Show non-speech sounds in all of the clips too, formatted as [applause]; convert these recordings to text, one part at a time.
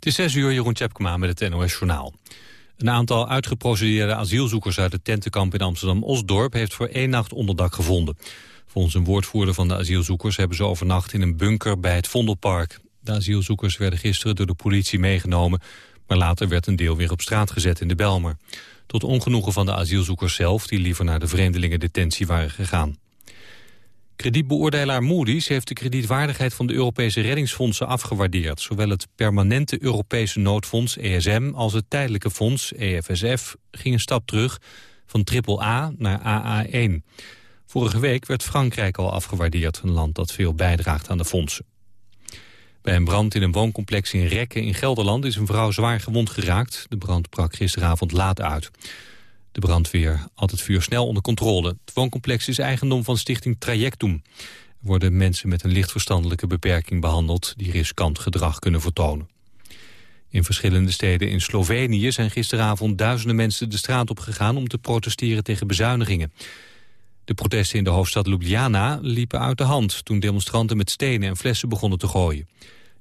Het is 6 uur, Jeroen Tjepkema met het NOS Journaal. Een aantal uitgeprocedeerde asielzoekers uit het tentenkamp in Amsterdam-Osdorp... heeft voor één nacht onderdak gevonden. Volgens een woordvoerder van de asielzoekers hebben ze overnacht in een bunker bij het Vondelpark. De asielzoekers werden gisteren door de politie meegenomen... maar later werd een deel weer op straat gezet in de Belmer. Tot ongenoegen van de asielzoekers zelf... die liever naar de vreemdelingendetentie waren gegaan. Kredietbeoordelaar Moody's heeft de kredietwaardigheid van de Europese reddingsfondsen afgewaardeerd. Zowel het permanente Europese noodfonds ESM als het tijdelijke fonds EFSF ging een stap terug van AAA naar AA1. Vorige week werd Frankrijk al afgewaardeerd, een land dat veel bijdraagt aan de fondsen. Bij een brand in een wooncomplex in Rekken in Gelderland is een vrouw zwaar gewond geraakt. De brand brak gisteravond laat uit. De brandweer had het vuur snel onder controle. Het wooncomplex is eigendom van stichting Trajectum. Er worden mensen met een lichtverstandelijke beperking behandeld... die riskant gedrag kunnen vertonen. In verschillende steden in Slovenië zijn gisteravond duizenden mensen de straat op gegaan... om te protesteren tegen bezuinigingen. De protesten in de hoofdstad Ljubljana liepen uit de hand... toen demonstranten met stenen en flessen begonnen te gooien.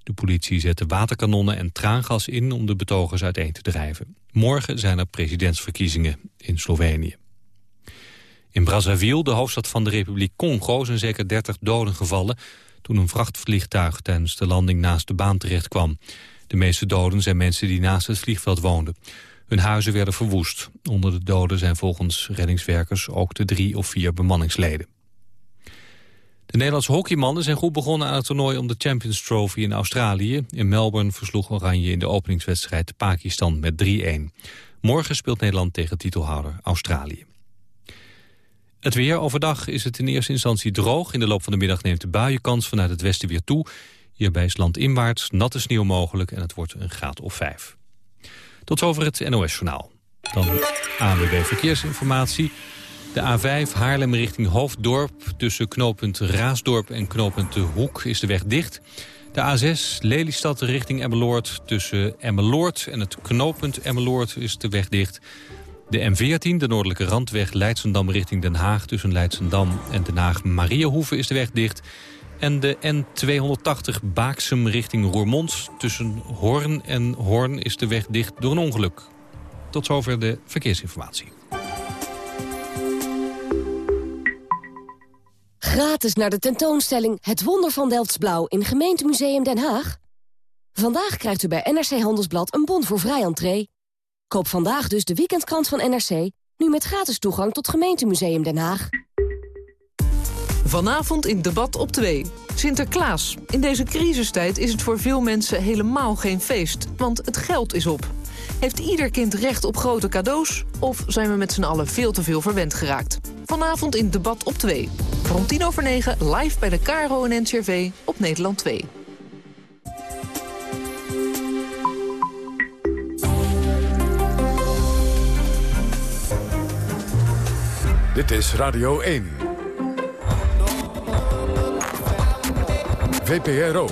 De politie zette waterkanonnen en traangas in om de betogers uiteen te drijven. Morgen zijn er presidentsverkiezingen in Slovenië. In Brazzaville, de hoofdstad van de Republiek Congo, zijn zeker 30 doden gevallen... toen een vrachtvliegtuig tijdens de landing naast de baan terecht kwam. De meeste doden zijn mensen die naast het vliegveld woonden. Hun huizen werden verwoest. Onder de doden zijn volgens reddingswerkers ook de drie of vier bemanningsleden. De Nederlandse hockeymannen zijn goed begonnen aan het toernooi om de Champions Trophy in Australië. In Melbourne versloeg Oranje in de openingswedstrijd Pakistan met 3-1. Morgen speelt Nederland tegen titelhouder Australië. Het weer. Overdag is het in eerste instantie droog. In de loop van de middag neemt de buienkans vanuit het westen weer toe. Hierbij is landinwaarts natte sneeuw mogelijk en het wordt een graad of 5. Tot zover het NOS-journaal. Dan ANWB Verkeersinformatie. De A5 Haarlem richting Hoofddorp. Tussen knooppunt Raasdorp en knooppunt De Hoek is de weg dicht. De A6 Lelystad richting Emmeloord. Tussen Emmeloord en het knooppunt Emmeloord is de weg dicht. De M14, de noordelijke randweg Leidsendam richting Den Haag... tussen Leidsendam en Den Haag-Mariahoeve is de weg dicht. En de N280 Baaksem richting Roermond. Tussen Hoorn en Hoorn is de weg dicht door een ongeluk. Tot zover de verkeersinformatie. Gratis naar de tentoonstelling Het Wonder van Delftsblauw in Gemeentemuseum Den Haag. Vandaag krijgt u bij NRC Handelsblad een bon voor vrij entree. Koop vandaag dus de weekendkrant van NRC, nu met gratis toegang tot Gemeentemuseum Den Haag. Vanavond in Debat op 2. Sinterklaas. In deze crisistijd is het voor veel mensen helemaal geen feest, want het geld is op. Heeft ieder kind recht op grote cadeaus? Of zijn we met z'n allen veel te veel verwend geraakt? Vanavond in Debat op 2. Rond 10 over 9 live bij de KRO en NCRV op Nederland 2. Dit is Radio 1. VPRO.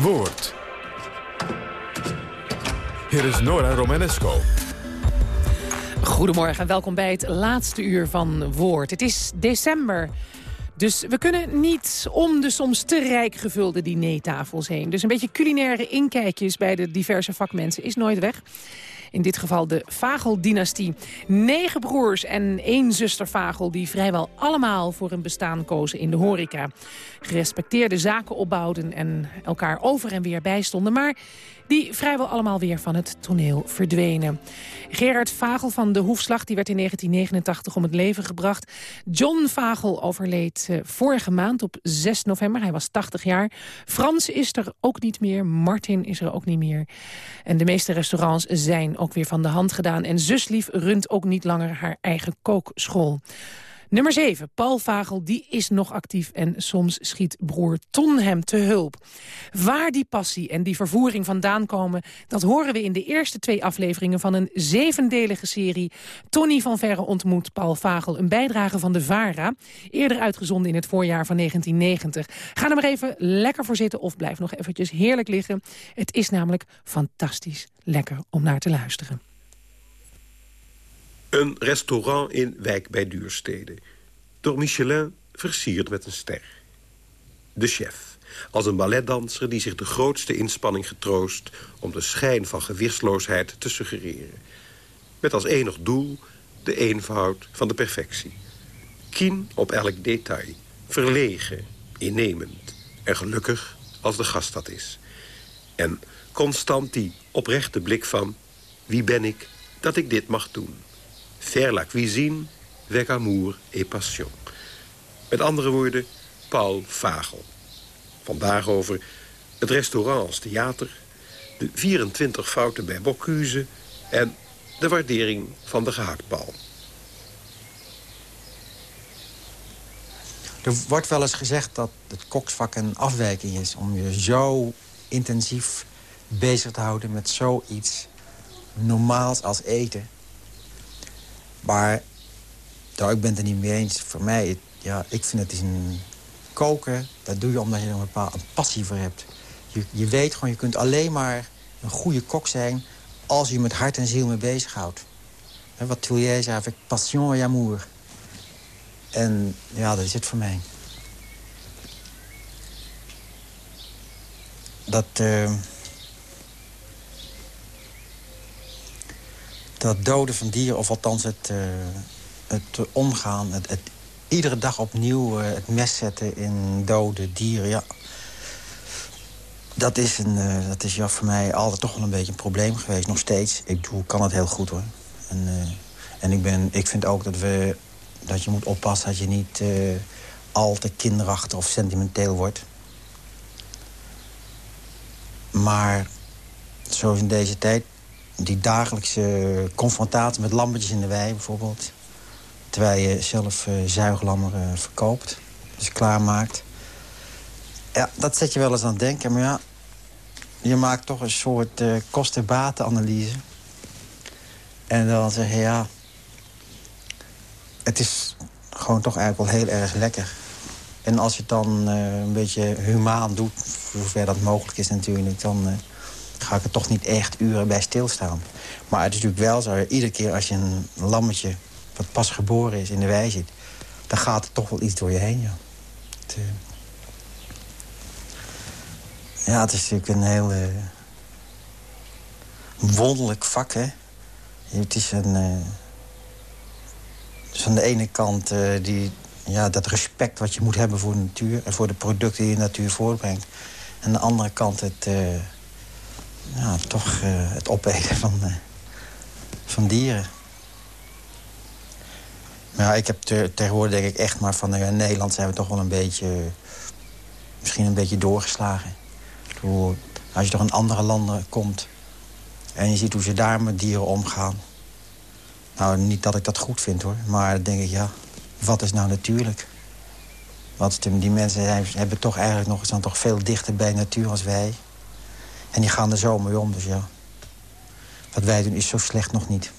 Woord. Hier is Nora Romanesco. Goedemorgen, welkom bij het laatste uur van Woord. Het is december, dus we kunnen niet om de soms te rijk gevulde dinertafels heen. Dus een beetje culinaire inkijkjes bij de diverse vakmensen is nooit weg. In dit geval de Vagel-dynastie. Negen broers en één zuster Vagel die vrijwel allemaal voor een bestaan kozen in de horeca. Gerespecteerde zaken opbouwden en elkaar over en weer bijstonden. Maar die vrijwel allemaal weer van het toneel verdwenen. Gerard Vagel van de Hoefslag die werd in 1989 om het leven gebracht. John Vagel overleed eh, vorige maand op 6 november. Hij was 80 jaar. Frans is er ook niet meer. Martin is er ook niet meer. En de meeste restaurants zijn ook weer van de hand gedaan. En Zuslief runt ook niet langer haar eigen kookschool. Nummer 7, Paul Vagel, die is nog actief en soms schiet broer Ton hem te hulp. Waar die passie en die vervoering vandaan komen... dat horen we in de eerste twee afleveringen van een zevendelige serie... Tony van Verre ontmoet Paul Vagel, een bijdrage van de VARA... eerder uitgezonden in het voorjaar van 1990. Ga er maar even lekker voor zitten of blijf nog eventjes heerlijk liggen. Het is namelijk fantastisch lekker om naar te luisteren. Een restaurant in Wijk bij Duurstede. Door Michelin versierd met een ster. De chef. Als een balletdanser die zich de grootste inspanning getroost... om de schijn van gewichtsloosheid te suggereren. Met als enig doel de eenvoud van de perfectie. Kien op elk detail, verlegen, innemend en gelukkig als de gast dat is. En constant die oprechte blik van... wie ben ik dat ik dit mag doen? Faire la cuisine, avec amour et passion. Met andere woorden, Paul Vagel. Vandaag over het restaurant als theater... de 24 fouten bij Bocuse... en de waardering van de gehaktbal. Er wordt wel eens gezegd dat het koksvak een afwijking is... om je zo intensief bezig te houden met zoiets normaals als eten. Maar nou, ik ben het er niet mee eens. Voor mij, ja, ik vind het is een koken... dat doe je omdat je er een bepaalde passie voor hebt. Je, je weet gewoon, je kunt alleen maar een goede kok zijn... als je met hart en ziel mee bezighoudt. Wat Toulier zei, avec passion et amour. En ja, dat is het voor mij. Dat... Uh, dat doden van dieren, of althans het, uh, het omgaan... Het, het, iedere dag opnieuw uh, het mes zetten in dode dieren... Ja, dat is, een, uh, dat is ja, voor mij altijd toch wel een beetje een probleem geweest. Nog steeds. Ik doe, kan het heel goed, hoor. En, en ik, ben, ik vind ook dat we dat je moet oppassen dat je niet al te kinderachtig of sentimenteel wordt. Maar zoals in deze tijd, die dagelijkse confrontatie met lammetjes in de wei bijvoorbeeld. Terwijl je zelf uh, zuiglammeren verkoopt, dus klaarmaakt. Ja, dat zet je wel eens aan het denken. Maar ja, je maakt toch een soort uh, kosten-batenanalyse. En dan zeg je, ja, het is gewoon toch eigenlijk wel heel erg lekker. En als je het dan een beetje humaan doet, voor zover dat mogelijk is natuurlijk... dan ga ik er toch niet echt uren bij stilstaan. Maar het is natuurlijk wel zo, iedere keer als je een lammetje... wat pas geboren is in de wei zit... dan gaat er toch wel iets door je heen, ja. Het, uh... ja, het is natuurlijk een heel wonderlijk vak, hè. Het is een dus aan de ene kant uh, die, ja, dat respect wat je moet hebben voor de natuur... en voor de producten die de natuur voortbrengt. En aan de andere kant het, uh, ja, toch uh, het opeten van, van dieren. Maar ja, ik heb te, tegenwoordig denk ik echt maar van... in Nederland zijn we toch wel een beetje... misschien een beetje doorgeslagen. Door, als je toch in andere landen komt... en je ziet hoe ze daar met dieren omgaan... Nou, niet dat ik dat goed vind, hoor. Maar dan denk ik, ja, wat is nou natuurlijk? Want die mensen hebben toch eigenlijk nog, staan toch veel dichter bij natuur als wij. En die gaan er zo mee om, dus ja. Wat wij doen is zo slecht nog niet.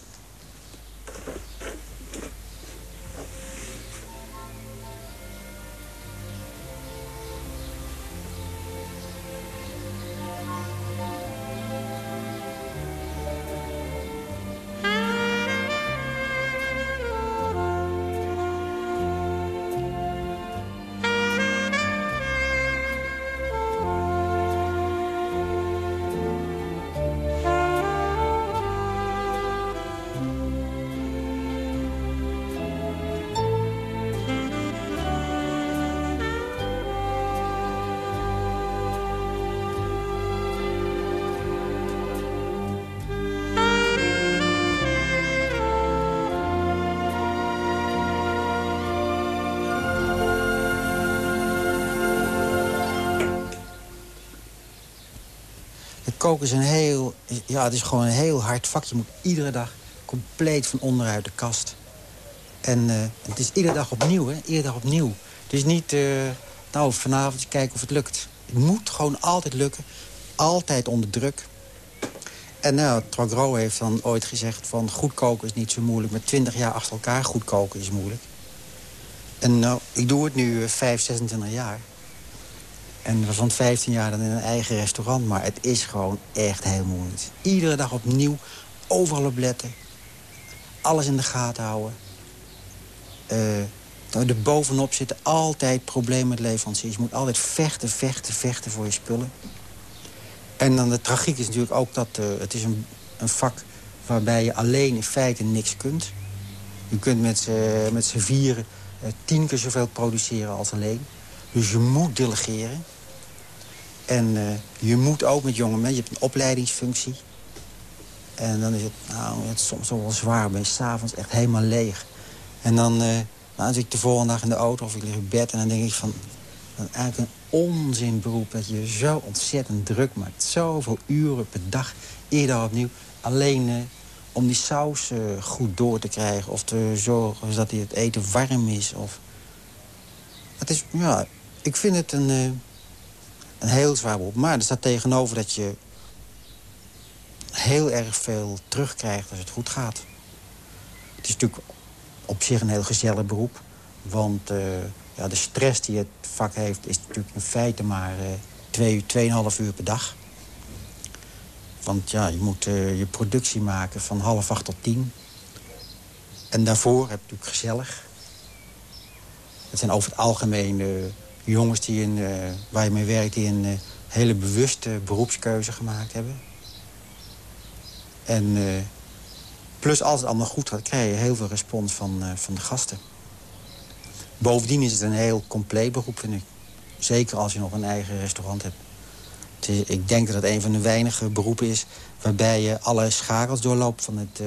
Koken is een heel... Ja, het is gewoon een heel hard vak. Je moet iedere dag compleet van onderuit de kast. En uh, het is iedere dag opnieuw, hè. Iedere dag opnieuw. Het is niet, uh, nou, vanavond kijken of het lukt. Het moet gewoon altijd lukken. Altijd onder druk. En nou, Trogro heeft dan ooit gezegd van... goed koken is niet zo moeilijk. Met 20 jaar achter elkaar goed koken is moeilijk. En nou, ik doe het nu uh, 5, 26 jaar. En we van 15 jaar dan in een eigen restaurant. Maar het is gewoon echt heel moeilijk. Iedere dag opnieuw, overal op letten. Alles in de gaten houden. Uh, er bovenop zitten altijd problemen met leveranciers. Je moet altijd vechten, vechten, vechten voor je spullen. En dan de tragiek is natuurlijk ook dat uh, het is een, een vak waarbij je alleen in feite niks kunt. Je kunt met z'n vieren uh, tien keer zoveel produceren als alleen. Dus je moet delegeren. En uh, je moet ook met jonge mensen, je hebt een opleidingsfunctie. En dan is het, nou, het is soms wel zwaar. Ben je s'avonds echt helemaal leeg. En dan, uh, zit ik de volgende dag in de auto of ik lig in bed... en dan denk ik van, is eigenlijk een onzinberoep... dat je zo ontzettend druk maakt. Zoveel uren per dag, eerder opnieuw. Alleen uh, om die saus goed door te krijgen... of te zorgen dat het eten warm is. Of... Het is, ja, ik vind het een, een heel zwaar beroep. Maar er staat tegenover dat je heel erg veel terugkrijgt als het goed gaat. Het is natuurlijk op zich een heel gezellig beroep. Want uh, ja, de stress die het vak heeft is natuurlijk in feite maar uh, twee, tweeënhalf uur per dag. Want ja, je moet uh, je productie maken van half acht tot tien. En daarvoor heb je natuurlijk gezellig. Het zijn over het algemeen jongens die in, waar je mee werkt... die een hele bewuste beroepskeuze gemaakt hebben. En uh, plus als het allemaal goed gaat, krijg je heel veel respons van, van de gasten. Bovendien is het een heel compleet beroep, vind ik. Zeker als je nog een eigen restaurant hebt. Ik denk dat het een van de weinige beroepen is... waarbij je alle schakels doorloopt van het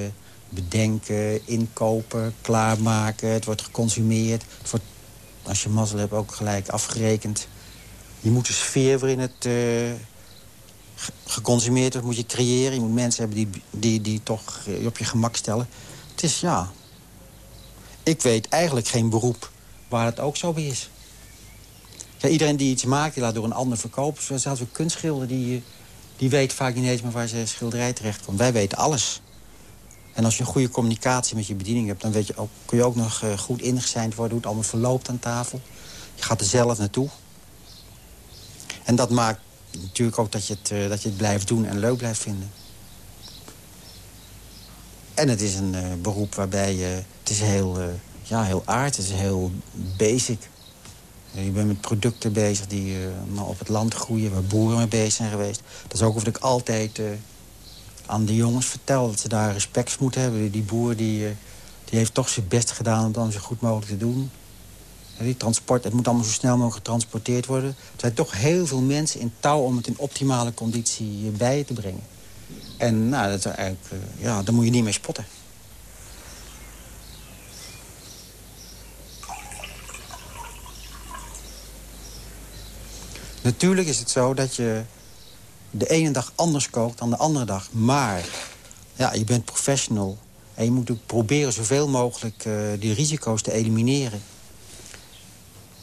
bedenken, inkopen, klaarmaken. Het wordt geconsumeerd. Het wordt, als je mazzel hebt, ook gelijk afgerekend. Je moet de sfeer waarin het geconsumeerd wordt, moet je creëren. Je moet mensen hebben die, die, die toch je op je gemak stellen. Het is, ja... Ik weet eigenlijk geen beroep waar het ook zo bij is. Iedereen die iets maakt, die laat door een ander verkopen. Zelfs een kunstschilder, die, die weet vaak niet eens meer waar zijn schilderij terecht komt. Wij weten alles. En als je een goede communicatie met je bediening hebt... dan weet je ook, kun je ook nog uh, goed ingezijnd worden hoe het allemaal verloopt aan tafel. Je gaat er zelf naartoe. En dat maakt natuurlijk ook dat je, het, uh, dat je het blijft doen en leuk blijft vinden. En het is een uh, beroep waarbij je... Het is heel, uh, ja, heel aard, het is heel basic. Je bent met producten bezig die op het land groeien... waar boeren mee bezig zijn geweest. Dat is ook of ik altijd aan de jongens vertel... dat ze daar respect moeten hebben. Die boer die, die heeft toch zijn best gedaan om dan zo goed mogelijk te doen. Die transport, het moet allemaal zo snel mogelijk getransporteerd worden. Er zijn toch heel veel mensen in touw om het in optimale conditie bij je te brengen. En nou, dat is eigenlijk, uh, ja, daar moet je niet mee spotten. Natuurlijk is het zo dat je de ene dag anders kookt dan de andere dag. Maar ja, je bent professional. En je moet ook proberen zoveel mogelijk uh, die risico's te elimineren.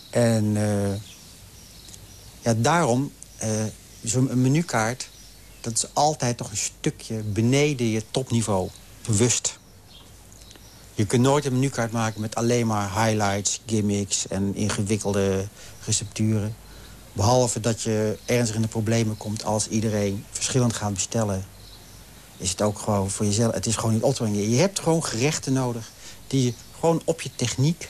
En uh, ja, daarom, uh, zo'n menukaart... dat is altijd toch een stukje beneden je topniveau. Bewust. Je kunt nooit een menukaart maken met alleen maar highlights, gimmicks... en ingewikkelde recepturen. Behalve dat je ernstig in de problemen komt als iedereen verschillend gaat bestellen. Is het ook gewoon voor jezelf, het is gewoon niet op Je hebt gewoon gerechten nodig die je gewoon op je techniek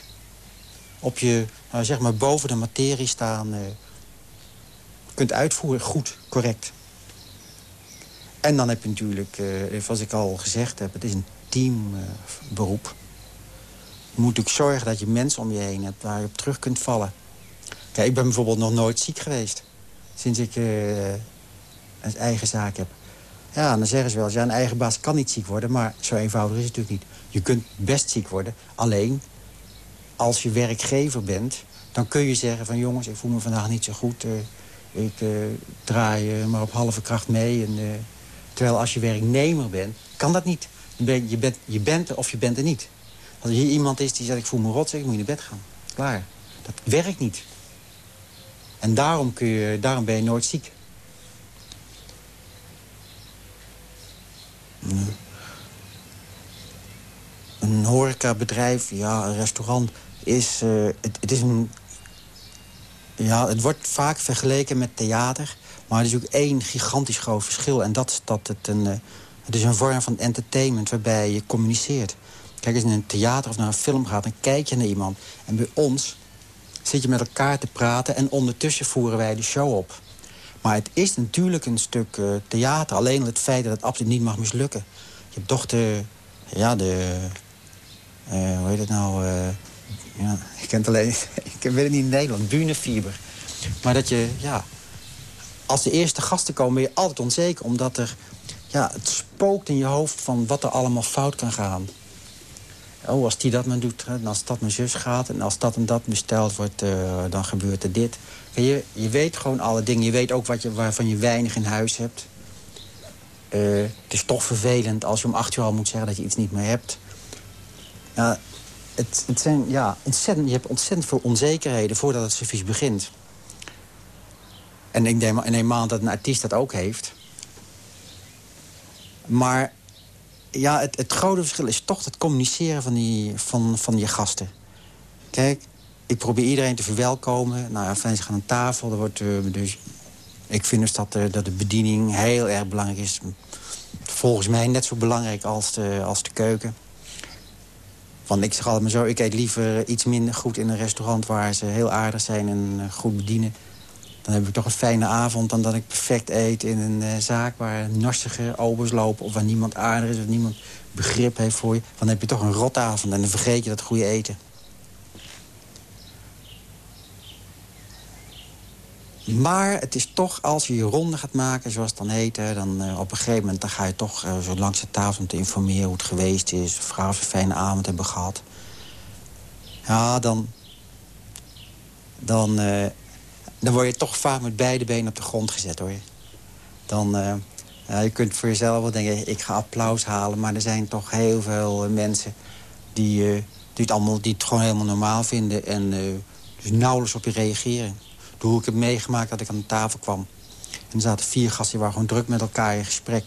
op je, nou, zeg maar boven de materie staan... Uh, kunt uitvoeren, goed, correct. En dan heb je natuurlijk, uh, zoals ik al gezegd heb... het is een teamberoep. Je moet natuurlijk zorgen dat je mensen om je heen hebt... waar je op terug kunt vallen. Kijk, ik ben bijvoorbeeld nog nooit ziek geweest. Sinds ik een eigen zaak heb. Ja, dan zeggen ze wel, ja, een eigen baas kan niet ziek worden... maar zo eenvoudig is het natuurlijk niet. Je kunt best ziek worden, alleen als je werkgever bent, dan kun je zeggen van... jongens, ik voel me vandaag niet zo goed. Uh, ik uh, draai maar op halve kracht mee. En, terwijl als je werknemer bent, kan dat niet. Je, bent, je bent er of je bent er niet. Als hier iemand is die zegt, ik voel me rot, zeg, ik moet je naar bed gaan. Klaar. Dat werkt niet. En daarom, kun je, daarom ben je nooit ziek. Een horecabedrijf, ja, een restaurant is... Uh, het, het, is een... Ja, het wordt vaak vergeleken met theater. Maar er is ook één gigantisch groot verschil. En dat is dat het een... Uh, het is een vorm van entertainment waarbij je communiceert. Kijk, als je in een theater of naar een film gaat, dan kijk je naar iemand. En bij ons zit je met elkaar te praten... en ondertussen voeren wij de show op. Maar het is natuurlijk een stuk uh, theater. Alleen het feit dat het absoluut niet mag mislukken. Je hebt toch de... Ja, de... Uh, hoe heet het nou? Uh, ja, [laughs] ik ken het alleen... ik weet het niet in Nederland. Bühnefieber. Maar dat je... Ja, als de eerste gasten komen ben je altijd onzeker. Omdat er... Ja, het spookt in je hoofd van wat er allemaal fout kan gaan. Oh, als die dat maar doet, en als dat mijn zus gaat... en als dat en dat besteld wordt, uh, dan gebeurt er dit. Je, je weet gewoon alle dingen. Je weet ook wat je, waarvan je weinig in huis hebt. Uh, het is toch vervelend als je om acht uur al moet zeggen dat je iets niet meer hebt. Ja, het, het zijn, ja, ontzettend, je hebt ontzettend veel onzekerheden voordat het servies begint. En ik in een maand dat een artiest dat ook heeft. Maar ja, het, het grote verschil is toch het communiceren van, die, van, van je gasten. Kijk, ik probeer iedereen te verwelkomen. Nou ja, ze gaan aan tafel. Er wordt, uh, dus, ik vind dus dat, uh, dat de bediening heel erg belangrijk is. Volgens mij net zo belangrijk als de, als de keuken. Want ik zeg altijd maar zo, ik eet liever iets minder goed in een restaurant... waar ze heel aardig zijn en uh, goed bedienen. Dan heb ik toch een fijne avond dan dat ik perfect eet in een uh, zaak... waar narstige obers lopen of waar niemand aardig is... of niemand begrip heeft voor je. Dan heb je toch een rotavond en dan vergeet je dat goede eten. Maar het is toch, als je je ronde gaat maken, zoals het dan heet... dan uh, op een gegeven moment dan ga je toch uh, zo langs de tafel om te informeren hoe het geweest is. Of een fijne avond hebben gehad. Ja, dan... Dan, dan word je toch vaak met beide benen op de grond gezet, hoor. Dan, ja, je kunt voor jezelf wel denken, ik ga applaus halen... maar er zijn toch heel veel mensen die, die, het allemaal, die het gewoon helemaal normaal vinden... en dus nauwelijks op je reageren hoe ik heb meegemaakt dat ik aan de tafel kwam. En er zaten vier gasten, die waren gewoon druk met elkaar in gesprek.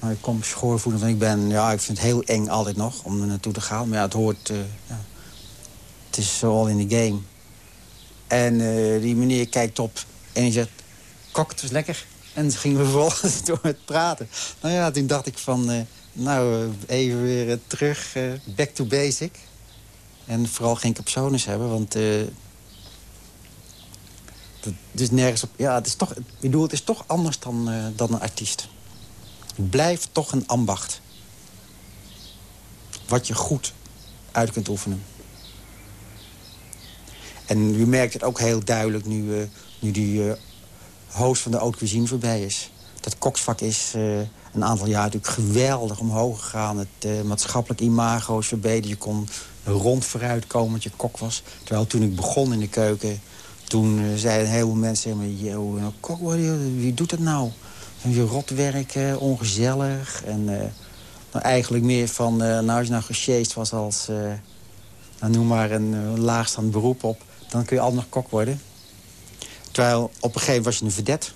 Nou, ik kom schoorvoelen, want ik ben, ja, ik vind het heel eng altijd nog om er naartoe te gaan. Maar ja, het hoort, ja, het is all in the game. En uh, die meneer kijkt op en zegt, kok, het is lekker. En ze gingen [laughs] vervolgens door het praten. Nou ja, toen dacht ik van, uh, nou, even weer terug, back to basic. En vooral geen capsones hebben, want het is nergens op... Ja, het is toch, ik bedoel, het is toch anders dan, dan een artiest. Het blijft toch een ambacht. Wat je goed uit kunt oefenen. En u merkt het ook heel duidelijk nu, uh, nu die uh, van de haute cuisine voorbij is. Dat koksvak is een aantal jaar natuurlijk geweldig omhoog gegaan. Het maatschappelijk imago is verbeterd. Je kon rond vooruit komen dat je kok was. Terwijl toen ik begon in de keuken toen zeiden heel veel mensen... Yo, nou, kok, wie doet dat nou? Je rotwerk, ongezellig. En nou, eigenlijk meer van... nou, als je nou gesjeest was als... nou, noem maar een laagstaand beroep op... dan kun je al nog kok worden. Terwijl op een gegeven moment was je een verdet.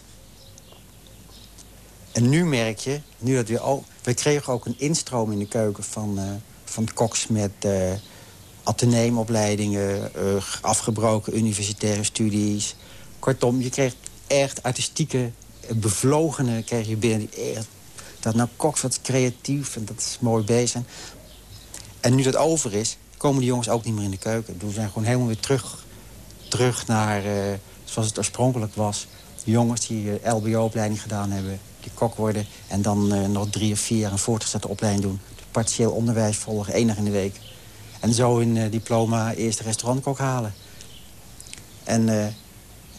En nu merk je, nu dat weer... Oh, we kregen ook een instroom in de keuken van, van koks met ateneemopleidingen, uh, afgebroken universitaire studies. Kortom, je kreeg echt artistieke, eh, bevlogenen kreeg je binnen. Dat nou koks wat creatief en dat is mooi bezig. En nu dat over is, komen die jongens ook niet meer in de keuken. We zijn gewoon helemaal weer terug, terug naar uh, zoals het oorspronkelijk was. jongens die uh, LBO-opleiding gedaan hebben, die kok worden... en dan uh, nog drie of vier jaar een voortgezette opleiding doen. Partieel onderwijs volgen, één in de week. En zo een diploma eerste restaurantkok halen. En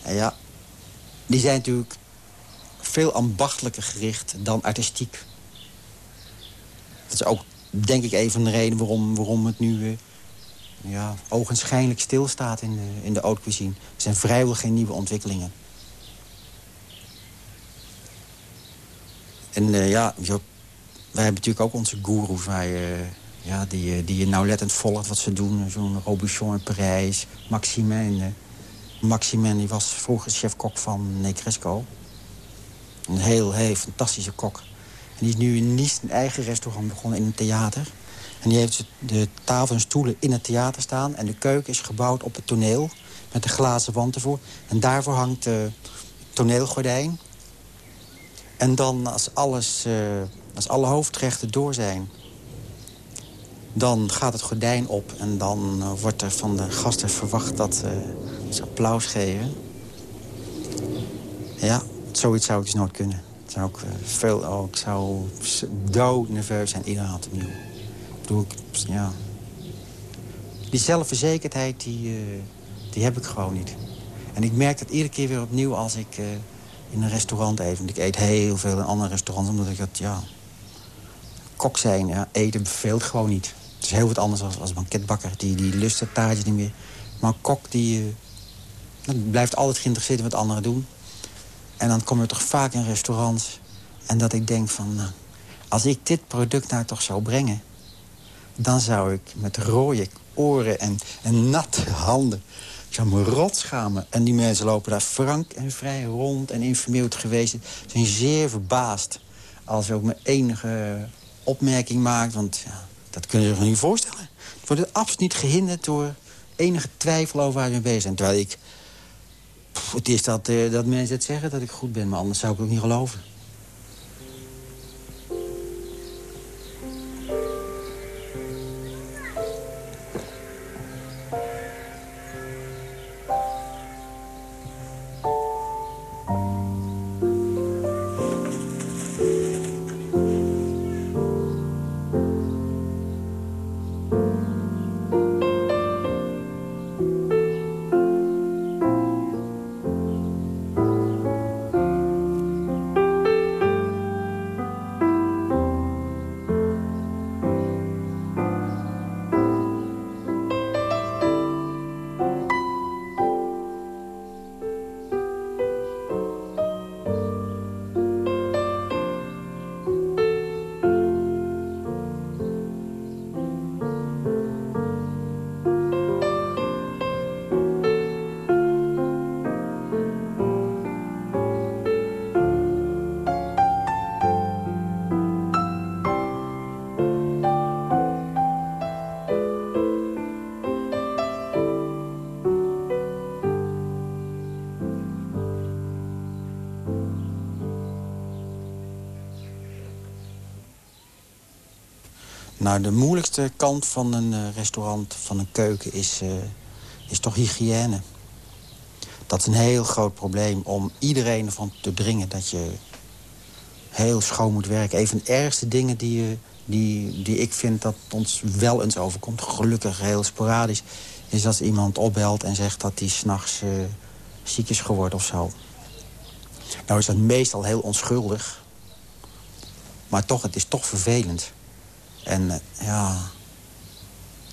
ja, die zijn natuurlijk veel ambachtelijker gericht dan artistiek. Dat is ook, denk ik, een van de redenen waarom, waarom het nu ja, ogenschijnlijk stilstaat in, de, in de haute cuisine. Er zijn vrijwel geen nieuwe ontwikkelingen. En ja, wij hebben natuurlijk ook onze goeroes je ja, die, eh, die je nauwlettend volgt wat ze doen. Zo'n Robuchon in Parijs, Maxime. Eh, Maxime die was vroeger chef-kok van Negresco. Een heel, heel fantastische kok. En die is nu in Nice een eigen restaurant begonnen in een theater. En die heeft de tafel en stoelen in het theater staan. En de keuken is gebouwd op het toneel. Met de glazen wand ervoor. En daarvoor hangt de toneelgordijn. En dan als, alles, uh, als alle hoofdrechten door zijn Dan gaat het gordijn op en dan eh, wordt er van de gasten verwacht dat ze applaus geven. Ja, zoiets zou ik dus nooit kunnen. Zou ik, veel, oh, ik zou dood nerveus zijn, iedere had opnieuw. Bedoel, ik. Die zelfverzekerdheid, die, die heb ik gewoon niet. En ik merk dat iedere keer weer opnieuw als ik in een restaurant even. Ik eet heel veel in andere restaurants, omdat ik dat, ja... Kok zijn, ja, eten beveelt gewoon niet. Het is heel wat anders als, als banketbakker. Die, die lust het taartje niet meer. Maar een kok, die, uh, blijft altijd geïnteresseerd in wat anderen doen. En dan kom je toch vaak in restaurants. En dat ik denk van, nou, als ik dit product nou toch zou brengen... dan zou ik met rode oren en, en natte handen ik zou me rot schamen. En die mensen lopen daar frank en vrij rond en informeerd geweest. Ze zijn zeer verbaasd als je ook mijn enige opmerking maakt. Want ja, dat kunnen ze zich niet voorstellen. Het wordt absoluut niet gehinderd door enige twijfel over waar je mee bezig bent. Terwijl ik... het is dat, uh, dat mensen het zeggen dat ik goed ben, maar anders zou ik ook niet geloven. De moeilijkste kant van een uh, restaurant, van een keuken, is, uh, is toch hygiëne. Dat is een heel groot probleem om iedereen ervan te dringen dat je heel schoon moet werken. Een van de ergste dingen die, die, die ik vind dat ons wel eens overkomt, gelukkig heel sporadisch, is als iemand opbelt en zegt dat hij s'nachts uh, ziek is geworden of zo. Nou is dat meestal heel onschuldig. Maar toch, het is toch vervelend. En uh, ja...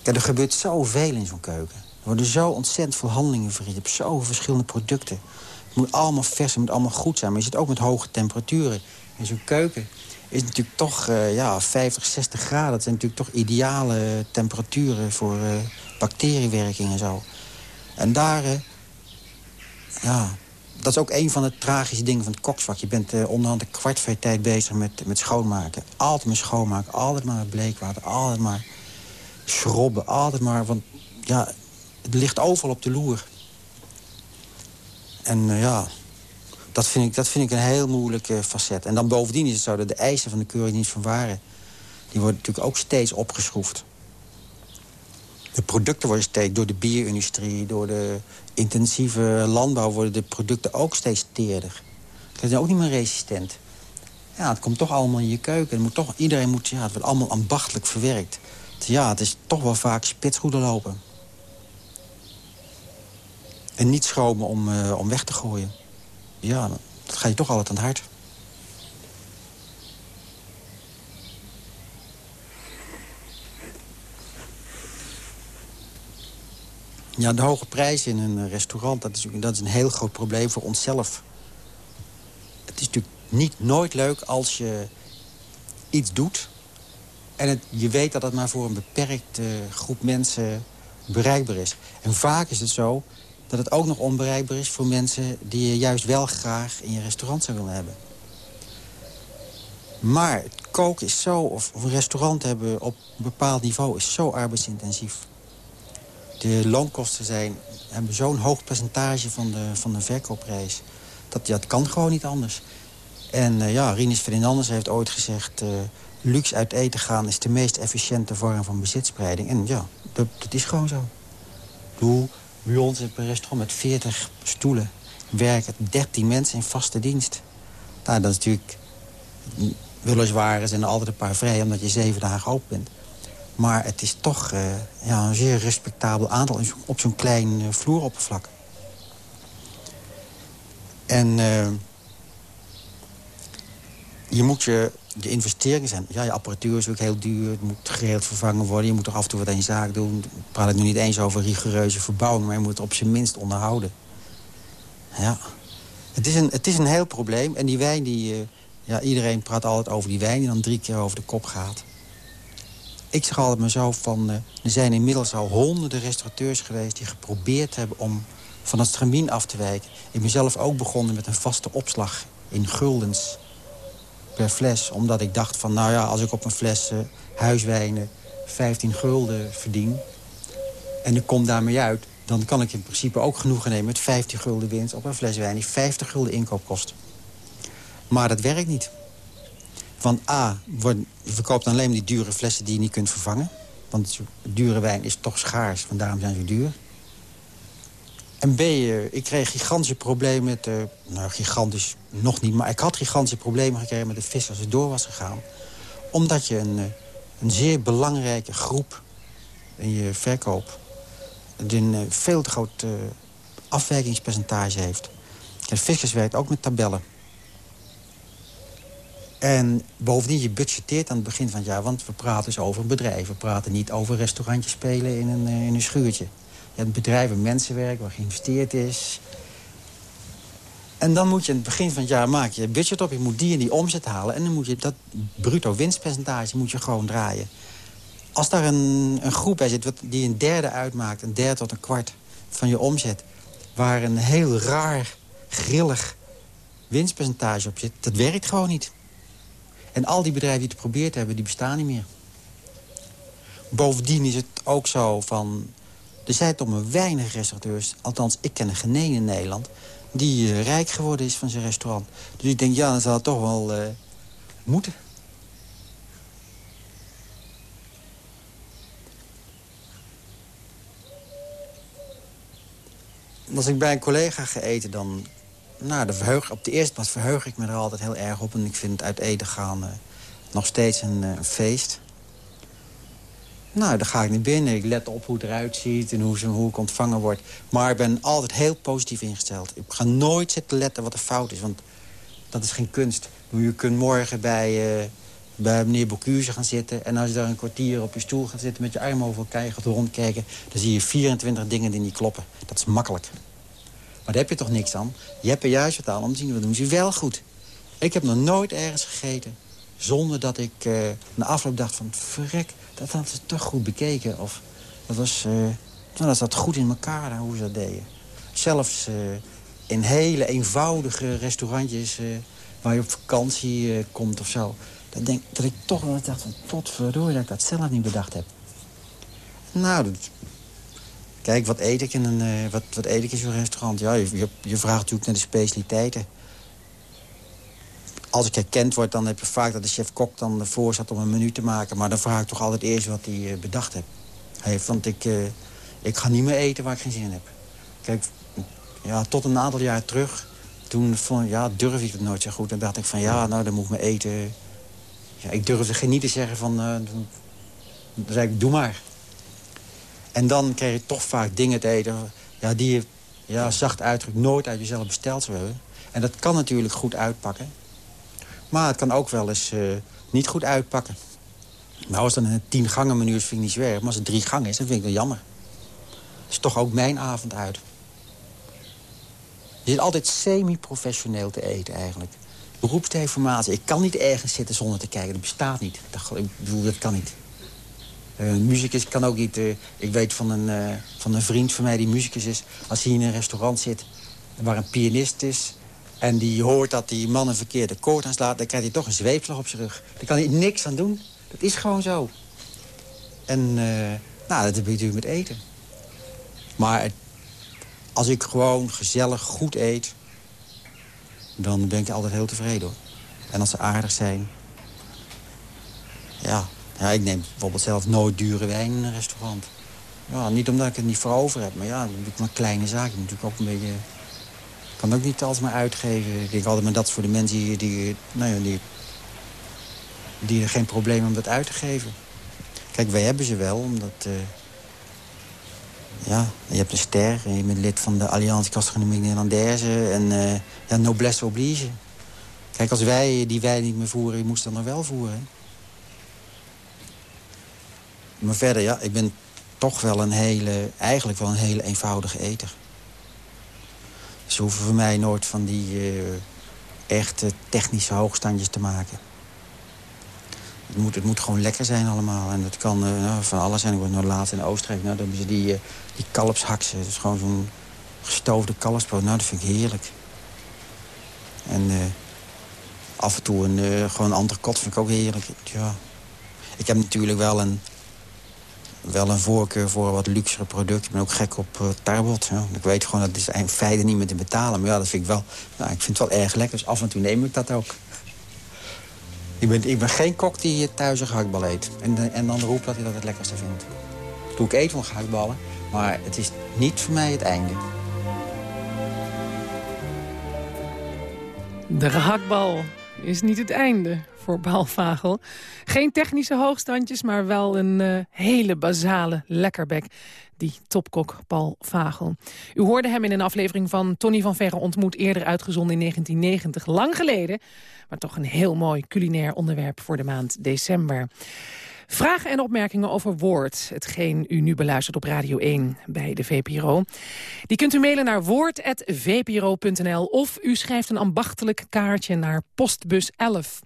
Er gebeurt zoveel in zo'n keuken. Er worden zo ontzettend veel handelingen verricht. Je hebt zoveel verschillende producten. Het moet allemaal vers, het moet allemaal goed zijn. Maar je zit ook met hoge temperaturen. In zo'n keuken is natuurlijk toch uh, ja, 50, 60 graden. Dat zijn natuurlijk toch ideale temperaturen voor uh, bacteriewerking en zo. En daar, ja, dat is ook een van de tragische dingen van het koksvak. Je bent uh, onderhand een kwart van je tijd bezig met, met schoonmaken. Altijd maar schoonmaken, altijd maar bleekwater, altijd maar schrobben, altijd maar... Want ja, het ligt overal op de loer. En uh, ja, dat vind, ik, dat vind ik een heel moeilijk uh, facet. En dan bovendien is het zo dat de eisen van de keuringsdienst van waren... die worden natuurlijk ook steeds opgeschroefd. De producten worden steeds door de bierindustrie, door de intensieve landbouw... worden de producten ook steeds teerder. Dat is ook niet meer resistent. Ja, het komt toch allemaal in je keuken. Het moet toch, iedereen moet, ja, het wordt allemaal ambachtelijk verwerkt. Dus ja, het is toch wel vaak spitsgoeden lopen. En niet schromen om, uh, om weg te gooien. Ja, dat ga je toch altijd aan het hart. Ja, de hoge prijs in een restaurant, dat is, dat is een heel groot probleem voor onszelf. Het is natuurlijk niet nooit leuk als je iets doet... en je weet dat het maar voor een beperkte groep mensen bereikbaar is. En vaak is het zo dat het ook nog onbereikbaar is voor mensen... die je juist wel graag in je restaurant zou willen hebben. Maar koken is zo, of een restaurant hebben op een bepaald niveau... is zo arbeidsintensief. De loonkosten zijn, hebben zo'n hoog percentage van de, van de verkoopprijs. Dat, dat kan gewoon niet anders. En uh, ja, Rinus Ferdinandus heeft ooit gezegd... Uh, luxe uit eten gaan is de meest efficiënte vorm van bezitspreiding. En ja, dat, dat is gewoon zo. Doe, bij ons in een restaurant met 40 stoelen werken 13 mensen in vaste dienst. Nou, dat is natuurlijk... Weliswaar zijn er altijd een paar vrij, omdat je zeven dagen open bent. Maar het is toch uh, ja, een zeer respectabel aantal op zo'n klein uh, vloeroppervlak. En uh, je moet je, de investeringen zijn... Ja, je apparatuur is ook heel duur, het moet geregeld vervangen worden. Je moet er af en toe wat je zaak doen. Ik praat het nu niet eens over rigoureuze verbouwing... maar je moet het op zijn minst onderhouden. Ja, het is een, het is een heel probleem. En die wijn, die, ja, iedereen praat altijd over die wijn... die dan drie keer over de kop gaat. Ik zeg altijd maar zo van... Uh, er zijn inmiddels al honderden restaurateurs geweest... die geprobeerd hebben om van het stramien af te wijken. Ik ben zelf ook begonnen met een vaste opslag in guldens per fles. Omdat ik dacht van, nou ja, als ik op een fles uh, huiswijnen 15 gulden verdien... en ik kom daarmee uit, dan kan ik in principe ook genoegen nemen... met 15 gulden winst op een fles wijn die 50 gulden inkoop kost. Maar dat werkt niet. Want A, je verkoopt alleen die dure flessen die je niet kunt vervangen. Want dure wijn is toch schaars, want daarom zijn ze duur. En B, ik kreeg gigantische problemen met... Uh, nou, gigantisch nog niet, maar ik had gigantische problemen gekregen met de vis als het door was gegaan. Omdat je een, eh, een zeer belangrijke groep in je verkoop... een eh, veel te groot afwijkingspercentage heeft. De Fiskers werkt ook met tabellen. En bovendien, je budgeteert aan het begin van het jaar... want we praten dus over een bedrijf. We praten niet over restaurantjes spelen in een, in een schuurtje. Je hebt bedrijven, mensenwerk waar geïnvesteerd is. En dan moet je aan het begin van het jaar maken je budget op. Je moet die en die omzet halen. En dan moet je dat bruto winstpercentage moet je gewoon draaien. Als daar een, een groep bij zit die een derde uitmaakt... een derde tot een kwart van je omzet... waar een heel raar, grillig winstpercentage op zit... dat werkt gewoon niet. En al die bedrijven die het geprobeerd hebben, die bestaan niet meer. Bovendien is het ook zo van... Er zijn toch maar weinig restaurateurs, althans ik ken er geen in Nederland... die uh, rijk geworden is van zijn restaurant. Dus ik denk, ja, dan zal het toch wel uh, moeten. Als ik bij een collega ga eten, dan nou, de verheug, op de eerste plaats verheug ik me er altijd heel erg op. En ik vind het uit eten gaan uh, nog steeds een, uh, feest. Nou, dan ga ik niet binnen. Ik let op hoe het eruit ziet en hoe, hoe ik ontvangen word. Maar ik ben altijd heel positief ingesteld. Ik ga nooit zitten letten wat er fout is, want dat is geen kunst. Je kunt morgen bij, uh, bij meneer Bocuse gaan zitten... en als je daar een kwartier op je stoel gaat zitten met je armen over elkaar... gaat rondkijken, dan zie je 24 dingen die niet kloppen. Dat is makkelijk. Maar daar heb je toch niks aan? Je hebt er juist wat aan om te zien, wat doen ze wel goed. Ik heb nog nooit ergens gegeten zonder dat ik uh, na afloop dacht van... verrek, dat hadden ze toch goed bekeken. Of dat, was, uh, dat zat goed in elkaar hoe ze dat deden. Zelfs uh, in hele eenvoudige restaurantjes waar je op vakantie komt of zo. Dan denk dat ik toch wel dacht van potverdorie dat ik dat zelf niet bedacht heb. Nou, dat Kijk, wat eet ik in een, uh, wat, wat in zo'n restaurant? Ja, je, je, je, vraagt natuurlijk naar de specialiteiten. Als ik herkend word, dan heb je vaak dat de chef-kok dan ervoor zat om een menu te maken. Maar dan vraag ik toch altijd eerst wat hij uh, bedacht heeft. Want ik, uh, ik ga niet meer eten waar ik geen zin in heb. Kijk, ja, tot een aantal jaar terug, toen vond, ja, durf ik het nooit zo goed. Dan dacht ik van, ja, nou, dan moet ik me eten... Ja, ik durfde geen niet te zeggen van, dan zei ik, doe maar. En dan krijg je toch vaak dingen te eten... Ja, die je, ja, zacht uitdrukt, nooit uit jezelf besteld zou hebben. En dat kan natuurlijk goed uitpakken. Maar het kan ook wel eens uh, niet goed uitpakken. Nou, als dan een tien gangen menu is, vind ik niet zwerg. Maar als het drie gangen is, dan vind ik dat jammer. Dat is toch ook mijn avond uit. Je zit altijd semi-professioneel te eten eigenlijk. Beroepsdeformatie. Ik kan niet ergens zitten zonder te kijken. Dat bestaat niet. Dat, ik bedoel, dat kan niet. Uh, muzikus kan ook niet... Uh, ik weet van een, uh, van een vriend van mij die muzikus is... als hij in een restaurant zit waar een pianist is... en die hoort dat die man een verkeerde koord aanslaat... dan krijgt hij toch een zweepslag op zijn rug. Daar kan hij niks aan doen. Dat is gewoon zo. En nou, dat heb ik natuurlijk met eten. Maar als ik gewoon gezellig goed eet... dan ben ik altijd heel tevreden, hoor. En als ze aardig zijn. Ja, ja ik neem bijvoorbeeld zelf nooit dure wijn in een restaurant. Ja, niet omdat ik het niet voor over heb, maar ja, dat ik maar kleine zaken. natuurlijk ook een beetje... Ik kan ook niet alles maar uitgeven. Ik denk altijd maar dat is voor de mensen die, die, nou ja, die, die er geen probleem hebben om dat uit te geven. Kijk, wij hebben ze wel, omdat... Uh, ja, je hebt een ster en je bent lid van de Alliantie Gastronomie Nederlandaise... en uh, ja, noblesse oblige. Kijk, als wij die wij niet meer voeren, je moest dan nog wel voeren. Maar verder, ja, ik ben toch wel een hele, eigenlijk wel een hele eenvoudige eter. Ze hoeven voor mij nooit van die uh, echte technische hoogstandjes te maken. Het moet, het moet gewoon lekker zijn allemaal. En dat kan uh, van alles zijn. Ik word nog laatst in Oostenrijk. Nou, dan hebben ze die, uh, die. Dat is gewoon zo'n gestoofde kalfsbrood. Nou, dat vind ik heerlijk. En af en toe een, gewoon een andere kot vind ik ook heerlijk. Ja. Ik heb natuurlijk wel een, wel een voorkeur voor wat luxere producten. Ik ben ook gek op uh, tarbot. Ik weet gewoon dat het in feite niet meer te betalen. Maar ja, dat vind ik wel, nou, ik vind het wel erg lekker. Dus af en toe neem ik dat ook. Ik ben, ik ben geen kok die thuis een gehaktbal eet. En, en dan roept dat hij dat het lekkerste vindt. Doe ik eet van gehaktballen. Maar het is niet voor mij het einde. De gehaktbal is niet het einde voor Baalvagel. Geen technische hoogstandjes, maar wel een uh, hele basale lekkerbek. Die topkok Paul Vagel. U hoorde hem in een aflevering van Tony van Verre ontmoet... eerder uitgezonden in 1990, lang geleden. Maar toch een heel mooi culinair onderwerp voor de maand december. Vragen en opmerkingen over Woord, hetgeen u nu beluistert op Radio 1 bij de VPRO. Die kunt u mailen naar woord.vpro.nl of u schrijft een ambachtelijk kaartje naar postbus 11.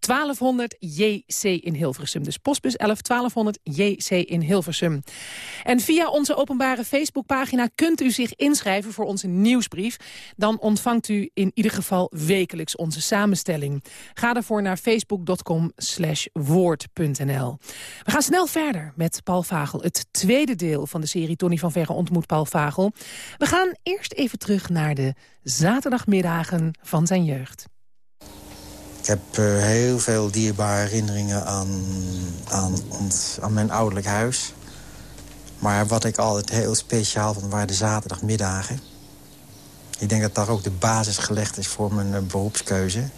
1200 JC in Hilversum. Dus postbus 11 1200 JC in Hilversum. En via onze openbare Facebookpagina kunt u zich inschrijven voor onze nieuwsbrief. Dan ontvangt u in ieder geval wekelijks onze samenstelling. Ga daarvoor naar facebook.com woord.nl. We gaan snel verder met Paul Vagel. Het tweede deel van de serie Tony van Verre ontmoet Paul Vagel. We gaan eerst even terug naar de zaterdagmiddagen van zijn jeugd. Ik heb uh, heel veel dierbare herinneringen aan, aan, ons, aan mijn ouderlijk huis. Maar wat ik altijd heel speciaal vond, waren de zaterdagmiddagen. Ik denk dat daar ook de basis gelegd is voor mijn uh, beroepskeuze.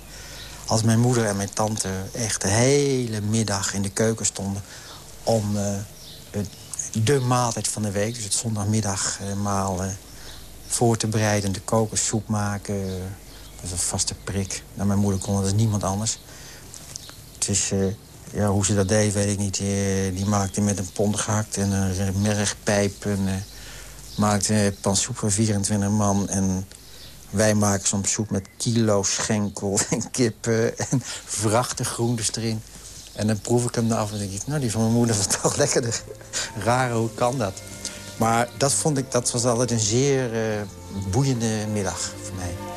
Als mijn moeder en mijn tante echt de hele middag in de keuken stonden... om uh, de maaltijd van de week, dus het zondagmiddagmaal... voor te bereiden, de kokersoep maken dat is een vaste prik. Nou, mijn moeder kon dat niemand anders. Is, uh, ja, hoe ze dat deed, weet ik niet. Die, die maakte met een pond gehakt en een mergpijp. En, uh, maakte pan soep voor 24 man. En wij maken soms soep met kilo's schenkel [laughs] en kippen en vrachten groentes erin. En dan proef ik hem af en denk ik, nou, die van mijn moeder [laughs] was toch lekkerder. Raar, hoe kan dat? Maar dat vond ik, dat was altijd een zeer boeiende middag voor mij.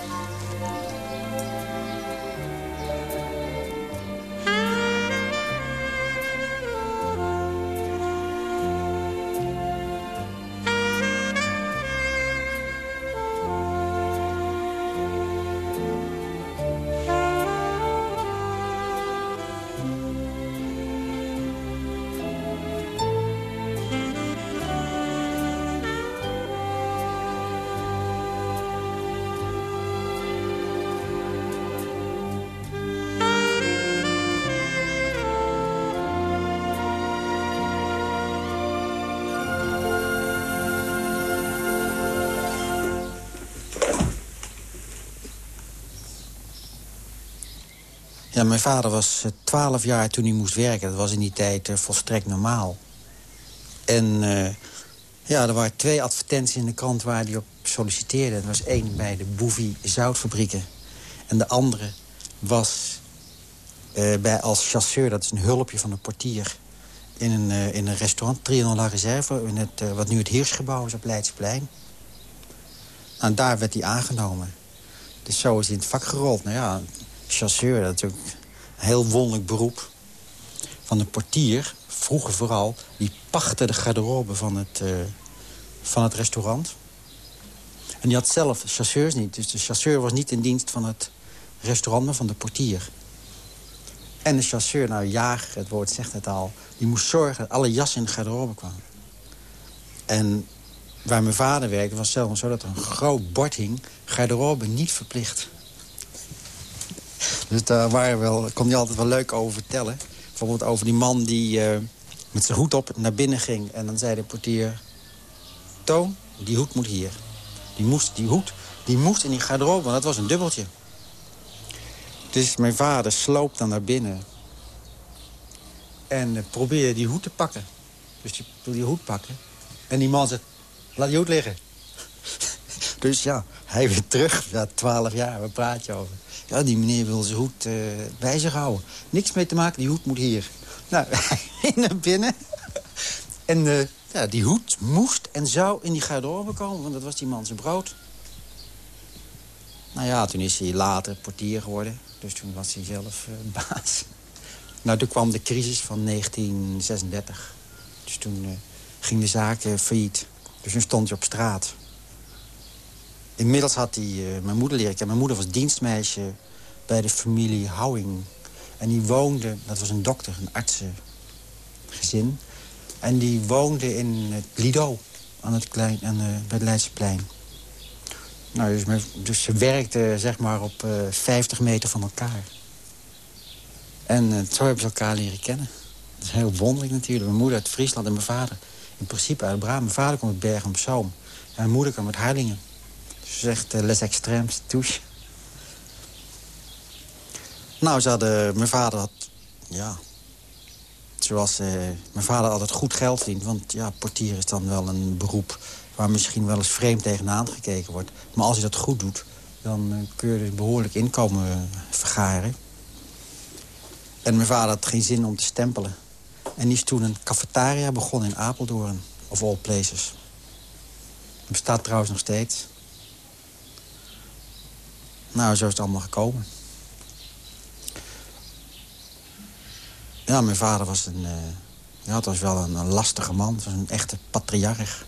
Ja, mijn vader was eh, twaalf jaar toen hij moest werken. Dat was in die tijd uh, volstrekt normaal. En uh, ja, er waren twee advertenties in de krant waar hij op solliciteerde. Er was één bij de Bouvie zoutfabrieken. En de andere was bij als chasseur, dat is een hulpje van een portier... in een, in een restaurant, Trianon La Reserve... In het, wat nu het Heersgebouw is op Leidsplein. En daar werd hij aangenomen. Dus zo is hij in het vak gerold. Nou ja, chasseur, dat is ook een heel wonderlijk beroep. Van de portier, vroeger vooral, die pachtte de garderobe van het, uh, van het restaurant. En die had zelf chasseurs niet. Dus de chasseur was niet in dienst van het restaurant, maar van de portier. En de chasseur, nou jager, het woord zegt het al... die moest zorgen dat alle jassen in de garderobe kwamen. En waar mijn vader werkte was zelfs zo dat er een groot bord hing... garderobe niet verplicht. Dus daar waren wel, kon hij altijd wel leuk over vertellen. Bijvoorbeeld over die man die uh, met zijn hoed op naar binnen ging. En dan zei de portier... Toon, die hoed moet hier. Die, moest, die hoed die moest in die garderobe, want dat was een dubbeltje. Dus mijn vader sloopt dan naar binnen. En uh, probeerde die hoed te pakken. Dus die wil die hoed pakken. En die man zegt, laat die hoed liggen. [laughs] dus ja, hij weer terug. Ja, twaalf jaar, waar praat je over? Die meneer wil zijn hoed uh, bij zich houden. Niks mee te maken, die hoed moet hier. Nou, [laughs] hij naar binnen. en uh, ja, die hoed moest en zou in die garderobe komen, want dat was die man zijn brood. Nou ja, toen is hij later portier geworden. Dus toen was hij zelf uh, [laughs] baas. Nou, toen kwam de crisis van 1936. Dus toen ging de zaak uh, failliet. Dus toen stond hij op straat. Inmiddels had hij mijn moeder leren kennen. Mijn moeder was dienstmeisje bij de familie Houwing. En die woonde, dat was een dokter, een artsengezin. En die woonde in het Lido, aan het klein, aan, bij het Leidseplein. Nou, dus, dus, ze werkten zeg maar op uh, 50 meter van elkaar. En uh, zo hebben ze elkaar leren kennen. Dat is heel wonderlijk natuurlijk. Mijn moeder uit Friesland en mijn vader in principe uit Brabant. Mijn vader komt uit Bergen op Zoom. En mijn moeder kwam uit Harlingen. Ze zegt uh, les extremes, touche. Nou, ze hadden, mijn vader had, ja, zoals uh, mijn vader altijd goed geld verdient. Want ja, portier is dan wel een beroep waar misschien wel eens vreemd tegenaan gekeken wordt. Maar als je dat goed doet, dan uh, kun je dus behoorlijk inkomen vergaren. En mijn vader had geen zin om te stempelen. En die is toen een cafetaria begonnen in Apeldoorn. Of all places. Het bestaat trouwens nog steeds. Nou, zo is het allemaal gekomen. Ja, mijn vader was een... Uh, ja, het was wel een, lastige man. Het was een echte patriarch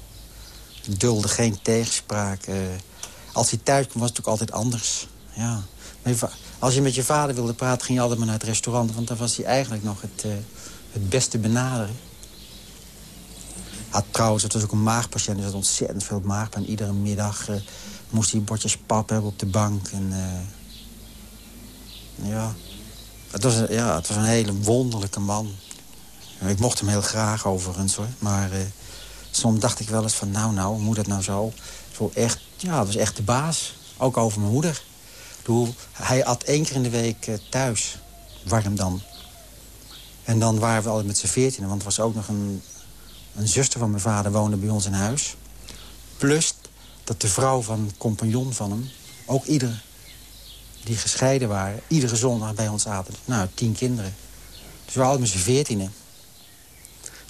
dulde geen tegenspraak. Uh, als hij thuis kwam was het ook altijd anders. Ja. Als je met je vader wilde praten, ging je altijd maar naar het restaurant. Want dan was hij eigenlijk nog het, uh, het beste benaderen. Had trouwens, het was ook een maagpatiënt. Dus had ontzettend veel maagpijn. Iedere middag moest hij bordjes pap hebben op de bank. En, ja. Het, was, ja, het was een hele wonderlijke man. Ik mocht hem heel graag overigens, hoor. Maar soms dacht ik wel eens van, nou, nou, moet dat nou zo? zo echt, ja, dat was echt de baas. Ook over mijn moeder. Doe, hij at één keer in de week uh, thuis. Warm dan. En dan waren we altijd met z'n veertienen. Want er was ook nog een, een zuster van mijn vader woonde bij ons in huis. Plus dat de vrouw van een compagnon van hem... ook ieder die gescheiden waren... iedere zondag bij ons aten. Nou, tien kinderen. Dus we altijd met z'n veertienen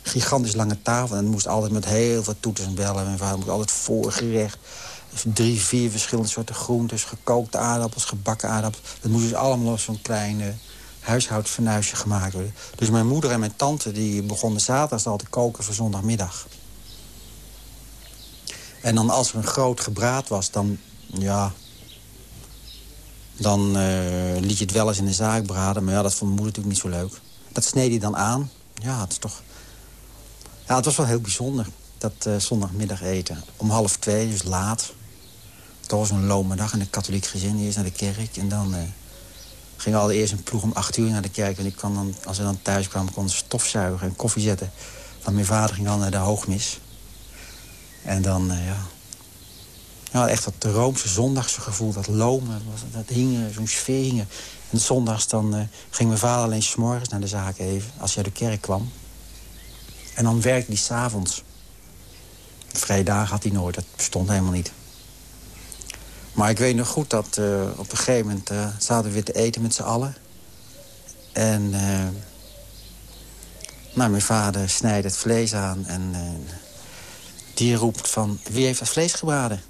gigantisch lange tafel. En het moest altijd met heel veel toeters en bellen. Mijn vader moest altijd voorgerecht. Drie, vier verschillende soorten groentes. Gekookte aardappels, gebakken aardappels. Dat moest dus allemaal op zo'n klein uh, huishoudfornuisje gemaakt worden. Dus mijn moeder en mijn tante die begonnen zaterdags al te koken voor zondagmiddag. En dan als er een groot gebraad was, dan, ja... Dan uh, liet je het wel eens in de zaak braden. Maar ja, dat vond mijn moeder natuurlijk niet zo leuk. Dat sneed hij dan aan. Ja, het is toch ja, het was wel heel bijzonder, dat uh, zondagmiddag eten. Om half twee, dus laat. Toch was een lome dag in een katholiek gezin. Eerst naar de kerk en dan uh, ging al eerst een ploeg om acht uur naar de kerk. En ik kon dan, als we dan thuis kwamen, kon stofzuigen en koffie zetten. Van mijn vader ging dan naar de hoogmis. En dan, uh, ja... Ja, echt dat Roomse zondagse gevoel, dat lomen, dat hingen, zo'n sfeer hingen. En zondags dan ging mijn vader alleen s'morgens naar de zaak even, als hij uit de kerk kwam. En dan werkte hij s'avonds. Vrije dagen had hij nooit, dat bestond helemaal niet. Maar ik weet nog goed dat uh, op een gegeven moment zaten we weer te eten met z'n allen. En nou, mijn vader snijdt het vlees aan en die roept van... wie heeft dat vlees gebraden?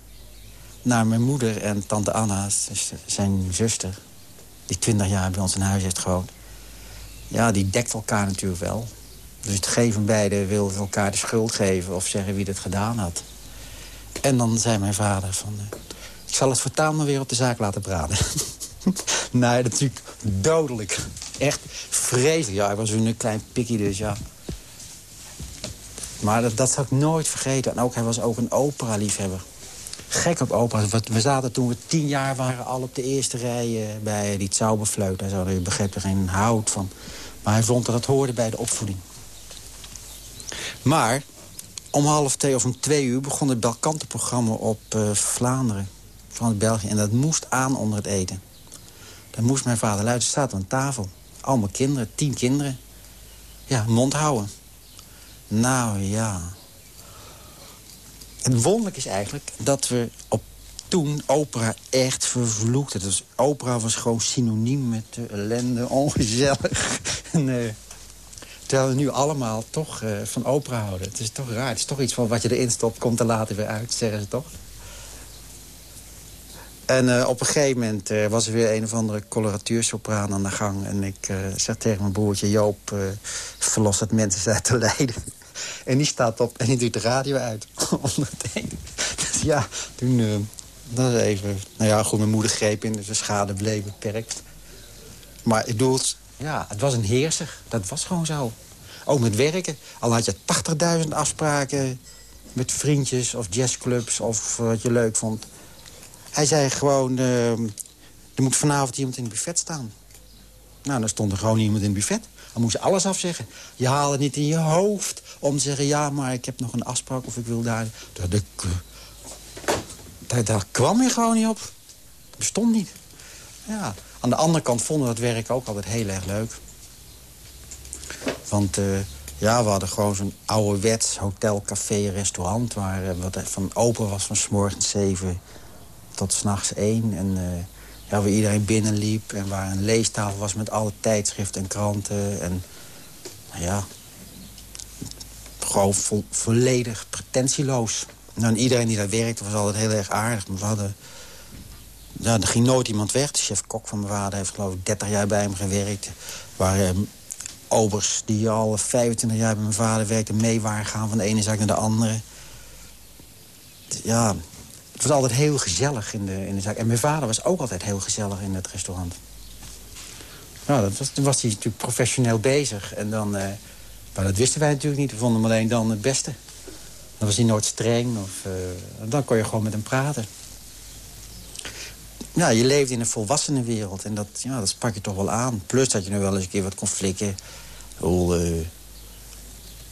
Naar mijn moeder en tante Anna, zijn zuster... die twintig jaar bij ons in huis heeft gewoond. Ja, die dekt elkaar natuurlijk wel. Dus het geen van beiden wil elkaar de schuld geven of zeggen wie het gedaan had. En dan zei mijn vader van... Uh, ik zal het voortaan maar weer op de zaak laten braden. [laughs] nee, dat natuurlijk dodelijk. Echt vreselijk. Ja, hij was een klein pikkie dus, ja. Maar dat, dat zal ik nooit vergeten. En ook, hij was ook een opera-liefhebber. Gek op opera. We zaten toen we tien jaar waren al op de eerste rij eh, bij die Zauberfleut. Hij zou, je begreep er geen hout van. Maar hij vond dat het hoorde bij de opvoeding. Maar om half twee of om twee uur begon het Belkantenprogramma op uh, Vlaanderen. Van België. En dat moest aan onder het eten. Dan moest mijn vader luisteren. staat aan tafel. Allemaal kinderen, tien kinderen. Ja, mond houden. Nou ja. Het wonderlijk is eigenlijk dat we op toen opera echt vervloekte. Dus opera was gewoon synoniem met de ellende, [laughs] ongezellig. en, uh, terwijl we nu allemaal toch uh, van opera houden. Het is toch raar. Het is toch iets van wat je erin stopt, komt er later weer uit, zeggen ze toch? En uh, op een gegeven moment uh, was er weer een of andere coloratuursopraan aan de gang. En ik uh, zeg tegen mijn broertje Joop, verlos het mensen [laughs] uit te lijden. en die staat op en die doet de radio uit. [laughs] Dus ja, toen... dat is even... Nou ja, goed, mijn moeder greep in, dus de schade bleef beperkt. Maar ik bedoel, ja, het was een heerser. Dat was gewoon zo. Ook met werken. Al had je 80.000 afspraken met vriendjes of jazzclubs of wat je leuk vond. Hij zei gewoon, uh, er moet vanavond iemand in het buffet staan. Nou, dan stond er gewoon iemand in het buffet. Dan moest je alles afzeggen. Je haalde het niet in je hoofd om te zeggen... ja, maar ik heb nog een afspraak of ik wil daar... Daar kwam je gewoon niet op. Dat bestond niet. Ja. Aan de andere kant vonden we het werk ook altijd heel erg leuk. Want uh, ja, we hadden gewoon zo'n ouderwets hotel, café, restaurant... waar uh, wat van open was van s morgens zeven tot s'nachts één. En uh, ja, waar iedereen binnenliep en waar een leestafel was met alle tijdschriften en kranten. En nou ja, gewoon vo volledig pretentieloos. Nou, en iedereen die daar werkte was altijd heel erg aardig. Maar we hadden... Ja, er ging nooit iemand weg. De chef-kok van mijn vader heeft geloof ik 30 jaar bij hem gewerkt. Waar eh, obers die al 25 jaar bij mijn vader werkten... mee waren gaan van de ene zaak naar de andere. Ja, het was altijd heel gezellig in de, in de zaak. En mijn vader was ook altijd heel gezellig in het restaurant. Nou, dat was, hij natuurlijk professioneel bezig. En dan, uh, maar dat wisten wij natuurlijk niet. We vonden hem alleen dan het beste. Dan was hij nooit streng. Of, uh, dan kon je gewoon met hem praten. Ja, je leefde in een volwassenenwereld. En dat, ja, dat sprak je toch wel aan. Plus dat je nu wel eens een keer wat conflicten...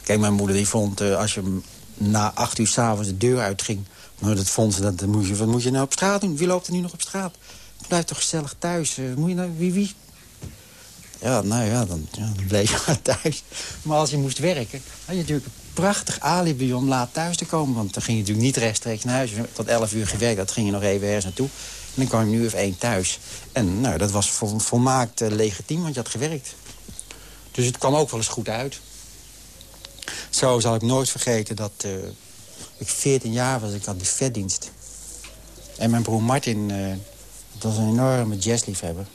Kijk, mijn moeder die vond, als je na acht uur s'avonds de deur uitging... Nou, dat vond ze, dat, moet je, wat moet je nou op straat doen? Wie loopt er nu nog op straat? Blijf toch gezellig thuis. Uh, moet je nou, wie, wie? Ja, nou ja dan, ja, dan bleef je [laughs] maar thuis. Maar als je moest werken, had je natuurlijk een prachtig alibi om laat thuis te komen. Want dan ging je natuurlijk niet rechtstreeks naar huis. Tot 11 uur gewerkt, dat ging je nog even ergens naartoe. En dan kwam je nu of één thuis. En nou, dat was vol, volmaakt uh, legitiem, want je had gewerkt. Dus het kwam ook wel eens goed uit. Zo zal ik nooit vergeten dat... Uh, ik 14 jaar was, ik die vetdienst. En mijn broer Martin, uh, dat was een enorme jazzliefhebber.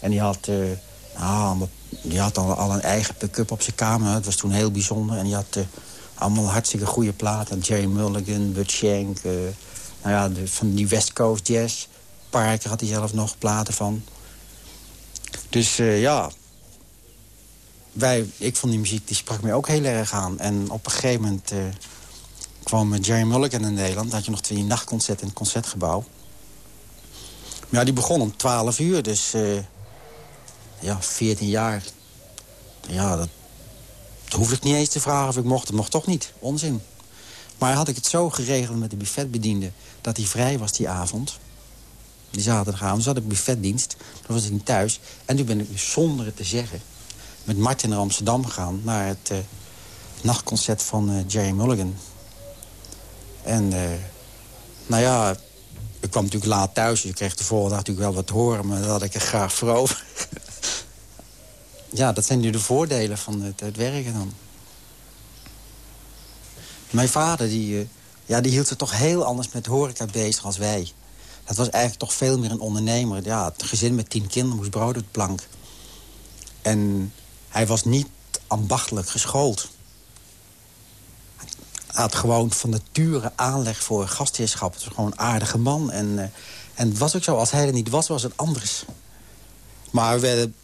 En die had, uh, nou, die had al, al een eigen pick-up op zijn kamer. Dat was toen heel bijzonder. En die had uh, allemaal hartstikke goede platen. Jerry Mulligan, Bud Shank, nou ja, de, van die West Coast jazz. Parker had hij zelf nog platen van. Dus ja, wij, ik vond die muziek, die sprak mij ook heel erg aan. En op een gegeven moment kwam Jerry Mulligan in Nederland. Had je nog twee nachtconcert in het Concertgebouw. Maar ja, die begon om 12 uur, dus uh, ja, 14 jaar. Ja, dat, hoefde ik niet eens te vragen of ik mocht. Dat mocht toch niet, onzin. Maar had ik het zo geregeld met de buffetbediende... dat hij vrij was die avond, die zaterdagavond... dus had ik buffetdienst, dan was ik niet thuis. En toen ben ik zonder het te zeggen... met Martin naar Amsterdam gegaan... naar het uh, nachtconcert van uh, Jerry Mulligan... En uh, nou ja, ik kwam natuurlijk laat thuis. Dus ik kreeg de volgende dag natuurlijk wel wat horen. Maar dat had ik er graag voor over. [laughs] ja, dat zijn nu de voordelen van het, het werken dan. Mijn vader, die, uh, ja, die hield zich toch heel anders met horeca bezig als wij. Dat was eigenlijk toch veel meer een ondernemer. Ja, het gezin met tien kinderen moest brood op de plank. En hij was niet ambachtelijk geschoold had gewoon van nature aanleg voor gastheerschap. Het was gewoon een aardige man. En, uh, en het was ook zo, als hij er niet was, was het anders. Maar we werden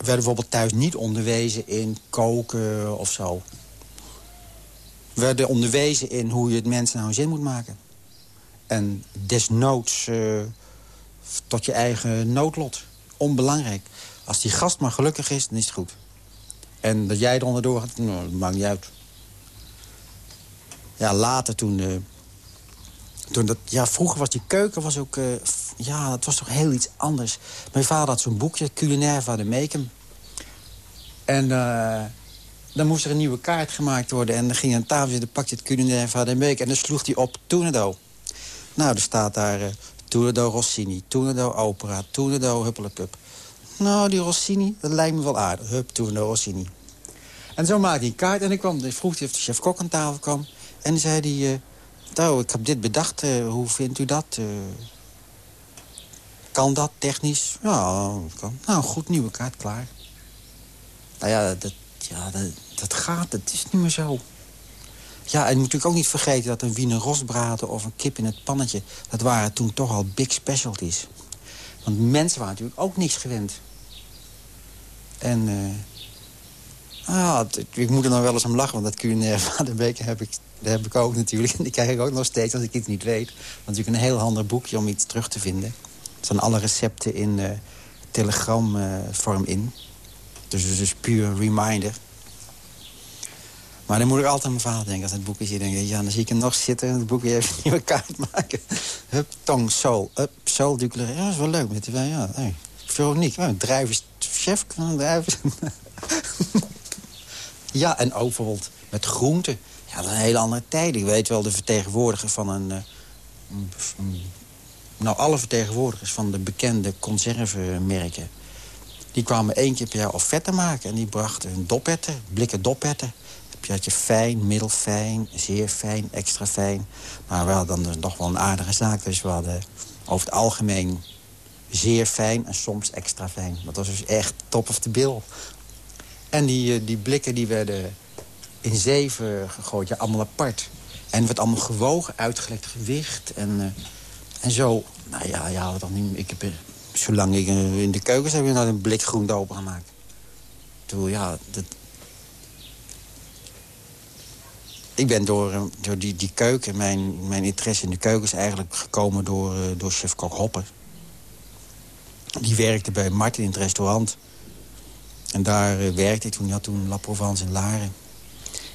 werden bijvoorbeeld thuis niet onderwezen in koken of zo. We werden onderwezen in hoe je het mensen nou een zin moet maken. En desnoods uh, tot je eigen noodlot. Onbelangrijk. Als die gast maar gelukkig is, dan is het goed. En dat jij er onderdoor gaat, nou, dat maakt niet uit. Ja, later toen... Uh, toen dat, ja, vroeger was die keuken was ook... Uh, ja, dat was toch heel iets anders. Mijn vader had zo'n boekje, Culinair van de Meekem. En uh, dan moest er een nieuwe kaart gemaakt worden. En dan ging een tafel zitten, pakte het Culinair van de Meekem... en dan sloeg hij op Toenedo. Nou, er staat daar Toenedo Rossini, Toenedo Opera, Toenedo Huppelepup. Nou, die Rossini, dat lijkt me wel aardig. Hup, Toenedo Rossini. En zo maakte hij een kaart en ik kwam, vroeg hij of de chef-kok aan tafel kwam. En zei hij... Uh, nou, ik heb dit bedacht, hoe vindt u dat? Kan dat technisch? Ja, kan. Nou, goed, nieuwe kaart, klaar. Nou ja, dat, ja dat, dat gaat, het is niet meer zo. Ja, en moet natuurlijk ook niet vergeten dat een wiener rostbraten of een kip in het pannetje... dat waren toen toch al big specialties. Want mensen waren natuurlijk ook niks gewend. En ah, ik moet er nog wel eens om lachen, want dat culinair [laughs] vaderbeker heb ik, heb ik ook natuurlijk. En die krijg ik ook nog steeds als ik iets niet weet. Want natuurlijk een heel handig boekje om iets terug te vinden. Er staan alle recepten in uh, telegramvorm in. Dus het is puur reminder. Maar dan moet ik altijd aan mijn vader denken als het boek is. Je denkt, ja, dan zie ik hem nog zitten en het boekje even een [laughs] nieuwe kaart maken. Hup, tong, soul. Hup, soul, ducler. Ja, dat is wel leuk. Met die, ja, hey. Veronique, oh, drijvers, chef, drijvers. [laughs] ja, en ook bijvoorbeeld met groenten. Ja, dat is een hele andere tijd. Ik weet wel, de vertegenwoordiger van een, een nou, alle vertegenwoordigers van de bekende conservenmerken... die kwamen één keer per jaar offerte maken. En die brachten dopetten, blikken dopetten. Je had je fijn, middelfijn, zeer fijn, extra fijn. Maar we hadden dan nog wel een aardige zaak. Dus we hadden over het algemeen zeer fijn en soms extra fijn. Dat was dus echt top of the bill. En die, eh, die blikken die werden in zeven gegooid, ja, allemaal apart. En werd allemaal gewogen, uitgelekt gewicht. En uh, en zo, nou ja, ja wat dan niet, ik heb, zolang ik in de keukens heb ik nou een blik groente opengemaakt. Toen, ja, dat... Ik ben door, eh, door die, die keuken, mijn, mijn interesse in de keuken is eigenlijk gekomen door, eh, door chef-kok Hopper. Die werkte bij Martin in het restaurant. En daar uh, werkte ik toen. Die had toen La Provence in Laren.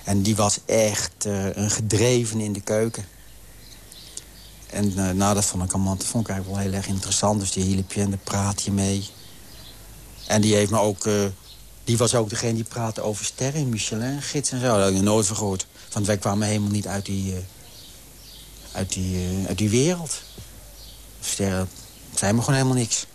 En die was echt een gedreven in de keuken. En uh, nou, dat vond ik allemaal dat vond ik eigenlijk wel heel erg interessant. Dus die hielp je en daar praat je mee. En die heeft me ook... Die was ook degene die praatte over sterren, Michelin-gids en zo. Dat heb ik nooit van. Want wij kwamen helemaal niet uit die, uit die, uit die wereld. Sterren zijn me gewoon helemaal niks.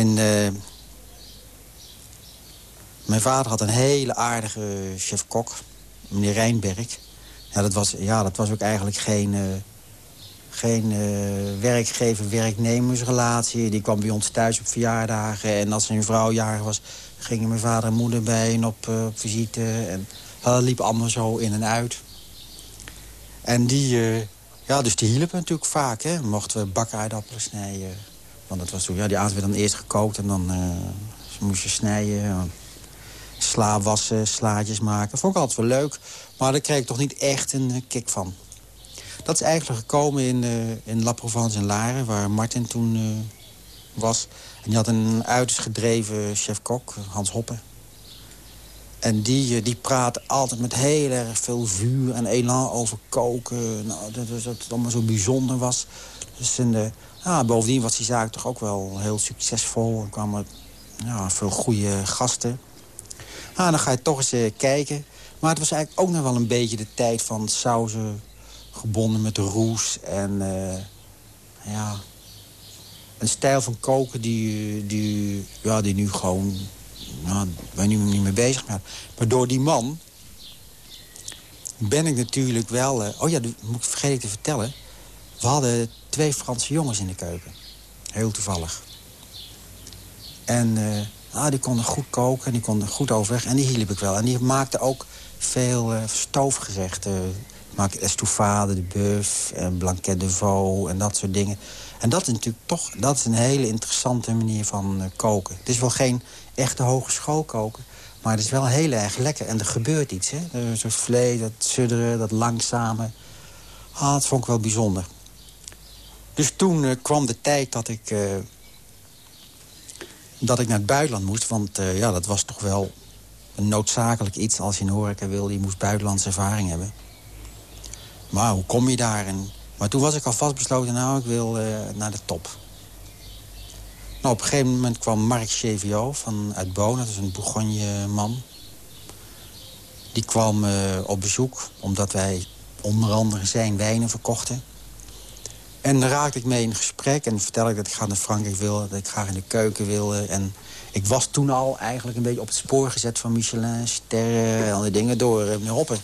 En eh, mijn vader had een hele aardige chef-kok, meneer Rijnberg. Ja, dat was, ja, dat was ook eigenlijk geen, uh, geen uh, werkgever-werknemersrelatie. Die kwam bij ons thuis op verjaardagen. En als zijn vrouw jarig was, gingen mijn vader en moeder bij en op, visite. En dat liep allemaal zo in en uit. En die, ja, dus die hielpen natuurlijk vaak. Hè. Mochten we bakken snijden. Want dat was toen, ja, die aten we dan eerst gekookt en dan moest je snijden sla wassen, slaatjes maken. Vond ik altijd wel leuk, maar daar kreeg ik toch niet echt een eh, kick van. Dat is eigenlijk gekomen in, uh, in La Provence in Laren, waar Martin toen was. En die had een uiterst gedreven chef-kok, Hans Hoppen. En die, die praat altijd met heel erg veel vuur en elan over koken. Nou, dat, dat, het allemaal zo bijzonder was. Dus in de, ja, bovendien was die zaak toch ook wel heel succesvol. Er kwamen ja, veel goede gasten. Ah, dan ga je toch eens uh, kijken. Maar het was eigenlijk ook nog wel een beetje de tijd van sauzen gebonden met roes. En uh, ja, een stijl van koken die, die, ja, die nu gewoon... Nou, wij nu niet mee bezig zijn. Maar door die man ben ik natuurlijk wel... Uh, oh ja, dat moet ik vergeten te vertellen. We hadden twee Franse jongens in de keuken. Heel toevallig. En... Uh, Ah, die konden goed koken, die konden goed overweg. En die hielp ik wel. En die maakten ook veel uh, stoofgerechten. Maak estouffade, de bœuf, en blanquet de veau en dat soort dingen. En dat is natuurlijk toch dat is een hele interessante manier van koken. Het is wel geen echte hogeschool koken, maar het is wel heel erg lekker. En er gebeurt iets, hè. Zo'n vlees, dat sudderen, dat langzame. Ah, dat vond ik wel bijzonder. Dus toen uh, kwam de tijd dat ik dat ik naar het buitenland moest. Want uh, ja, dat was toch wel een noodzakelijk iets als je een horeca wilde. Je moest buitenlandse ervaring hebben. Maar hoe kom je daar? Maar toen was ik al vastbesloten, nou, ik wil naar de top. Nou, op een gegeven moment kwam Marc Cheviot van uit. Dat is een Bourgogne-man. Die kwam uh, op bezoek, omdat wij onder andere zijn wijnen verkochten. En dan raakte ik mee in gesprek en vertel ik dat ik graag naar Frankrijk wil... dat ik graag in de keuken wilde. En ik was toen al eigenlijk een beetje op het spoor gezet van Michelin, sterren en al die dingen door uh, meneer Hoppen.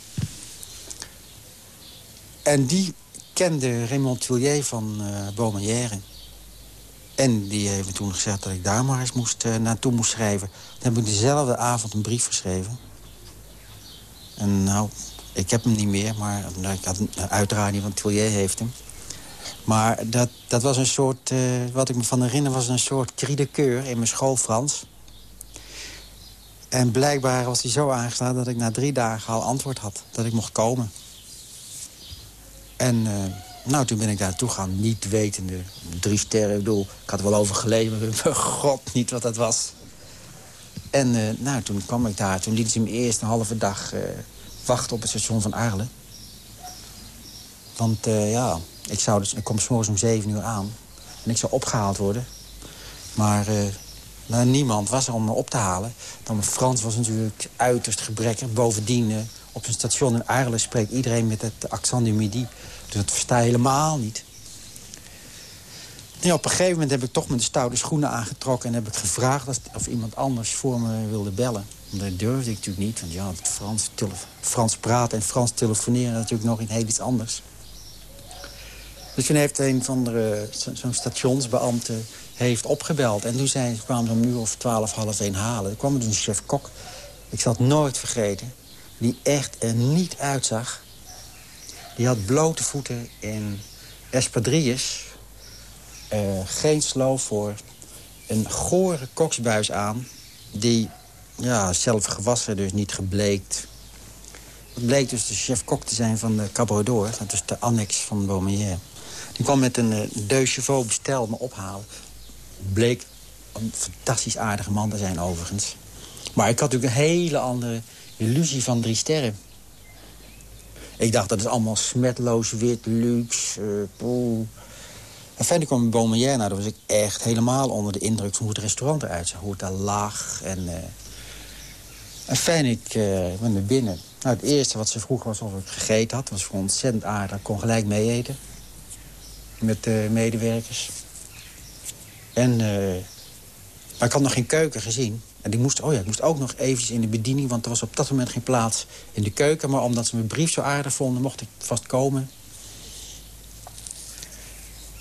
En die kende Raymond Tullier van uh. En die heeft toen gezegd dat ik daar maar eens moest, uh, naartoe moest schrijven. Dan heb ik dezelfde avond een brief geschreven. En nou, ik heb hem niet meer, maar nou, ik had een uitdraaiing van Tullier heeft hem. Maar dat, dat was een soort, uh, wat ik me van herinner, was een soort cri de coeur in mijn school Frans. En blijkbaar was hij zo aangestaan dat ik na drie dagen al antwoord had. Dat ik mocht komen. En uh, nou, toen ben ik daar naartoe gaan, niet wetende. Drie sterren, ik bedoel, ik had er wel over gelezen, maar [laughs] god niet wat dat was. En uh, nou, toen kwam ik daar. Toen lieten ze me eerst een halve dag wachten op het station van Arles. Want ja, ik, zou dus, ik kom s'morgens om zeven uur aan. En ik zou opgehaald worden. Maar uh, nou, niemand was er om me op te halen. Dan Frans was natuurlijk uiterst gebrekkig. Bovendien, uh, op een station in Arles spreekt iedereen met het accent du midi. Dus dat versta je helemaal niet. op een gegeven moment heb ik toch mijn stoute schoenen aangetrokken... en heb ik gevraagd of iemand anders voor me wilde bellen. Dat durfde ik natuurlijk niet, want ja, Frans, Frans praten en Frans telefoneren... natuurlijk nog in heel iets anders. Dus toen heeft een van zo'n stationsbeambte heeft opgebeld. En toen zijn, kwamen ze om uur of twaalf, half één halen. Er kwam dus een chef-kok. Ik zal het nooit vergeten. Die echt er niet uitzag. Die had blote voeten in espadrilles. Uh, geen sloof voor. Een gore koksbuis aan. Die ja, zelf gewassen, dus niet gebleekt. Het bleek dus de chef-kok te zijn van de Cabaret Dat is de annex van Beaumanière. Die kwam met een uh, deux bestel me ophalen. Bleek een fantastisch aardige man te zijn overigens. Maar ik had natuurlijk een hele andere illusie van drie sterren. Ik dacht, dat is allemaal smetloos, wit, luxe, uh, poeh. En verder kwam Beaumanière, nou, daar was ik echt helemaal onder de indruk van hoe het restaurant eruit zag. Hoe het daar lag. En, uh... en fijn, ik uh, ben naar binnen. Nou, het eerste wat ze vroeg was of ik gegeten had. was ontzettend aardig. Ik kon gelijk mee eten met de medewerkers. En Maar ik had nog geen keuken gezien. En moest, oh ja, ik moest ook nog eventjes in de bediening... want er was op dat moment geen plaats in de keuken. Maar omdat ze mijn brief zo aardig vonden, mocht ik vast komen.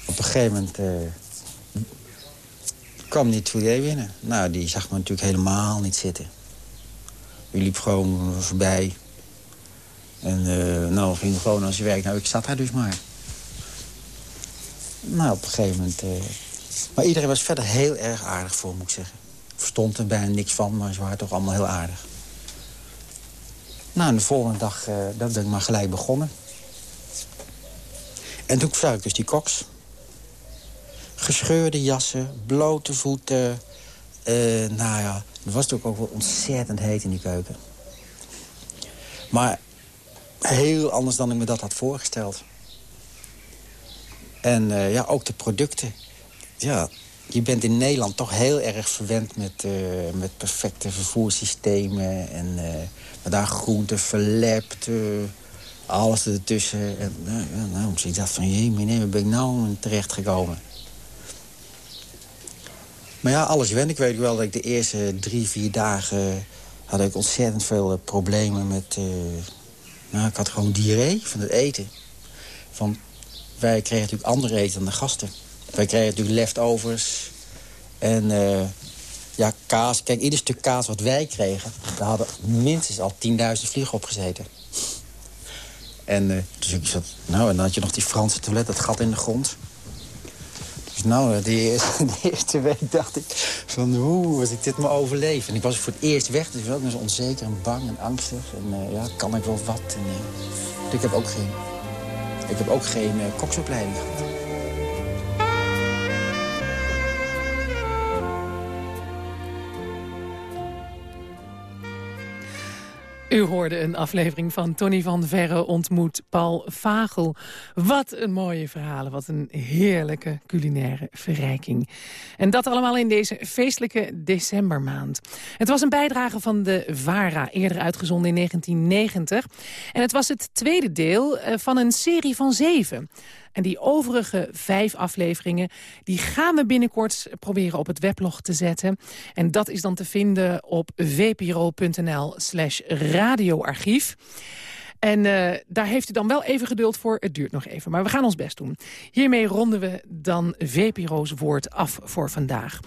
Op een gegeven moment uh, kwam die Toulier binnen. Nou, die zag me natuurlijk helemaal niet zitten. Die liep gewoon voorbij. En uh, nou, ging gewoon als je werkt. Nou, ik zat daar dus maar. Nou, op een gegeven moment... Uh, maar iedereen was verder heel erg aardig voor, moet ik zeggen. Verstond er bijna niks van, maar ze waren toch allemaal heel aardig. Nou, de volgende dag uh, dat ben ik maar gelijk begonnen. En toen zag ik dus die koks. Gescheurde jassen, blote voeten. Uh, nou ja, het was natuurlijk ook wel ontzettend heet in die keuken. Maar heel anders dan ik me dat had voorgesteld. En uh, ja, ook de producten. Ja, je bent in Nederland toch heel erg verwend met, uh, met perfecte vervoerssystemen. En uh, daar groenten verlept, alles ertussen. En nou, dus ik dacht van, jee, meneer, waar ben ik nou terecht gekomen? Maar ja, alles wend. Ik weet wel dat ik de eerste drie, vier dagen... had ik ontzettend veel problemen met... nou, ik had gewoon diarree van het eten. Van wij kregen natuurlijk andere eten dan de gasten. Wij kregen natuurlijk leftovers. En uh, ja, kaas. Kijk, ieder stuk kaas wat wij kregen... daar hadden minstens al 10.000 vliegen op gezeten. En uh, dus ik zat... Nou, en dan had je nog die Franse toilet, dat gat in de grond. Dus nou, die eerste, [laughs] die eerste week dacht ik van... hoe was ik dit maar overleven? En ik was voor het eerst weg, dus ik was ook zo onzeker en bang en angstig. En ja, kan ik wel wat? En, ik heb ook geen ik heb ook geen koksopleiding gehad. U hoorde een aflevering van Tony van Verre ontmoet Paul Vagel. Wat een mooie verhalen, wat een heerlijke culinaire verrijking. En dat allemaal in deze feestelijke decembermaand. Het was een bijdrage van de VARA, eerder uitgezonden in 1990. En het was het tweede deel eh, van een serie van zeven. En die overige vijf afleveringen... die gaan we binnenkort proberen op het weblog te zetten. En dat is dan te vinden op vpro.nl slash radioarchief. En uh, daar heeft u dan wel even geduld voor. Het duurt nog even, maar we gaan ons best doen. Hiermee ronden we dan VPRO's woord af voor vandaag.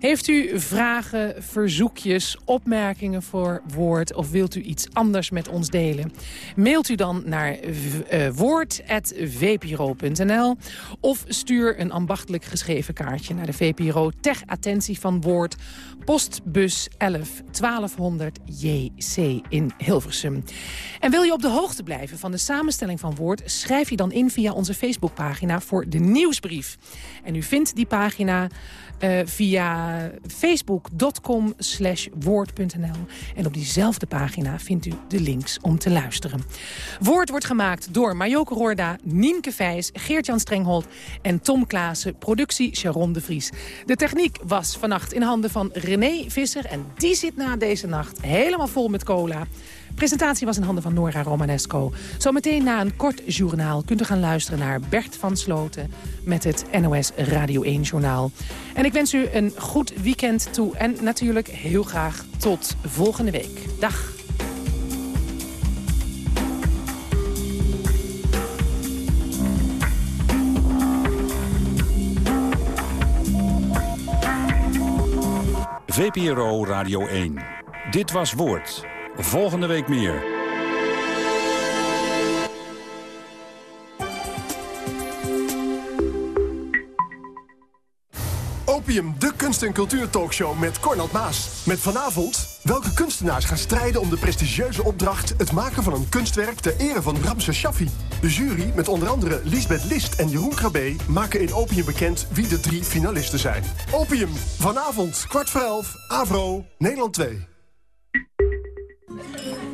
Heeft u vragen, verzoekjes, opmerkingen voor woord... of wilt u iets anders met ons delen? Mailt u dan naar uh, woord.vpro.nl... of stuur een ambachtelijk geschreven kaartje naar de VPRO... ter attentie van Woord, postbus 11 1200 JC in Hilversum. En wil je op de hoogte blijven van de samenstelling van Woord... schrijf je dan in via onze Facebookpagina voor de nieuwsbrief. En u vindt die pagina uh, via facebook.com woord.nl. En op diezelfde pagina vindt u de links om te luisteren. Woord wordt gemaakt door Majoke Roorda, Nienke Vijs, Geert-Jan Strenghold en Tom Klaassen. Productie Sharon de Vries. De techniek was vannacht in handen van René Visser. En die zit na deze nacht helemaal vol met cola. Presentatie was in handen van Nora Romanesco. Zometeen na een kort journaal kunt u gaan luisteren naar Bert van Sloten... met het NOS Radio 1-journaal. En ik wens u een goed weekend toe en natuurlijk heel graag tot volgende week. Dag. VPRO Radio 1. Dit was Woord. Volgende week meer. Opium, de kunst- en cultuurtalkshow met Cornald Maas. Met vanavond, welke kunstenaars gaan strijden om de prestigieuze opdracht... het maken van een kunstwerk ter ere van Ramses Shaffi. De jury, met onder andere Lisbeth List en Jeroen Krabbe... maken in Opium bekend wie de drie finalisten zijn. Opium, vanavond, kwart voor elf, Avro, Nederland 2.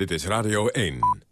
Dit is Radio 1.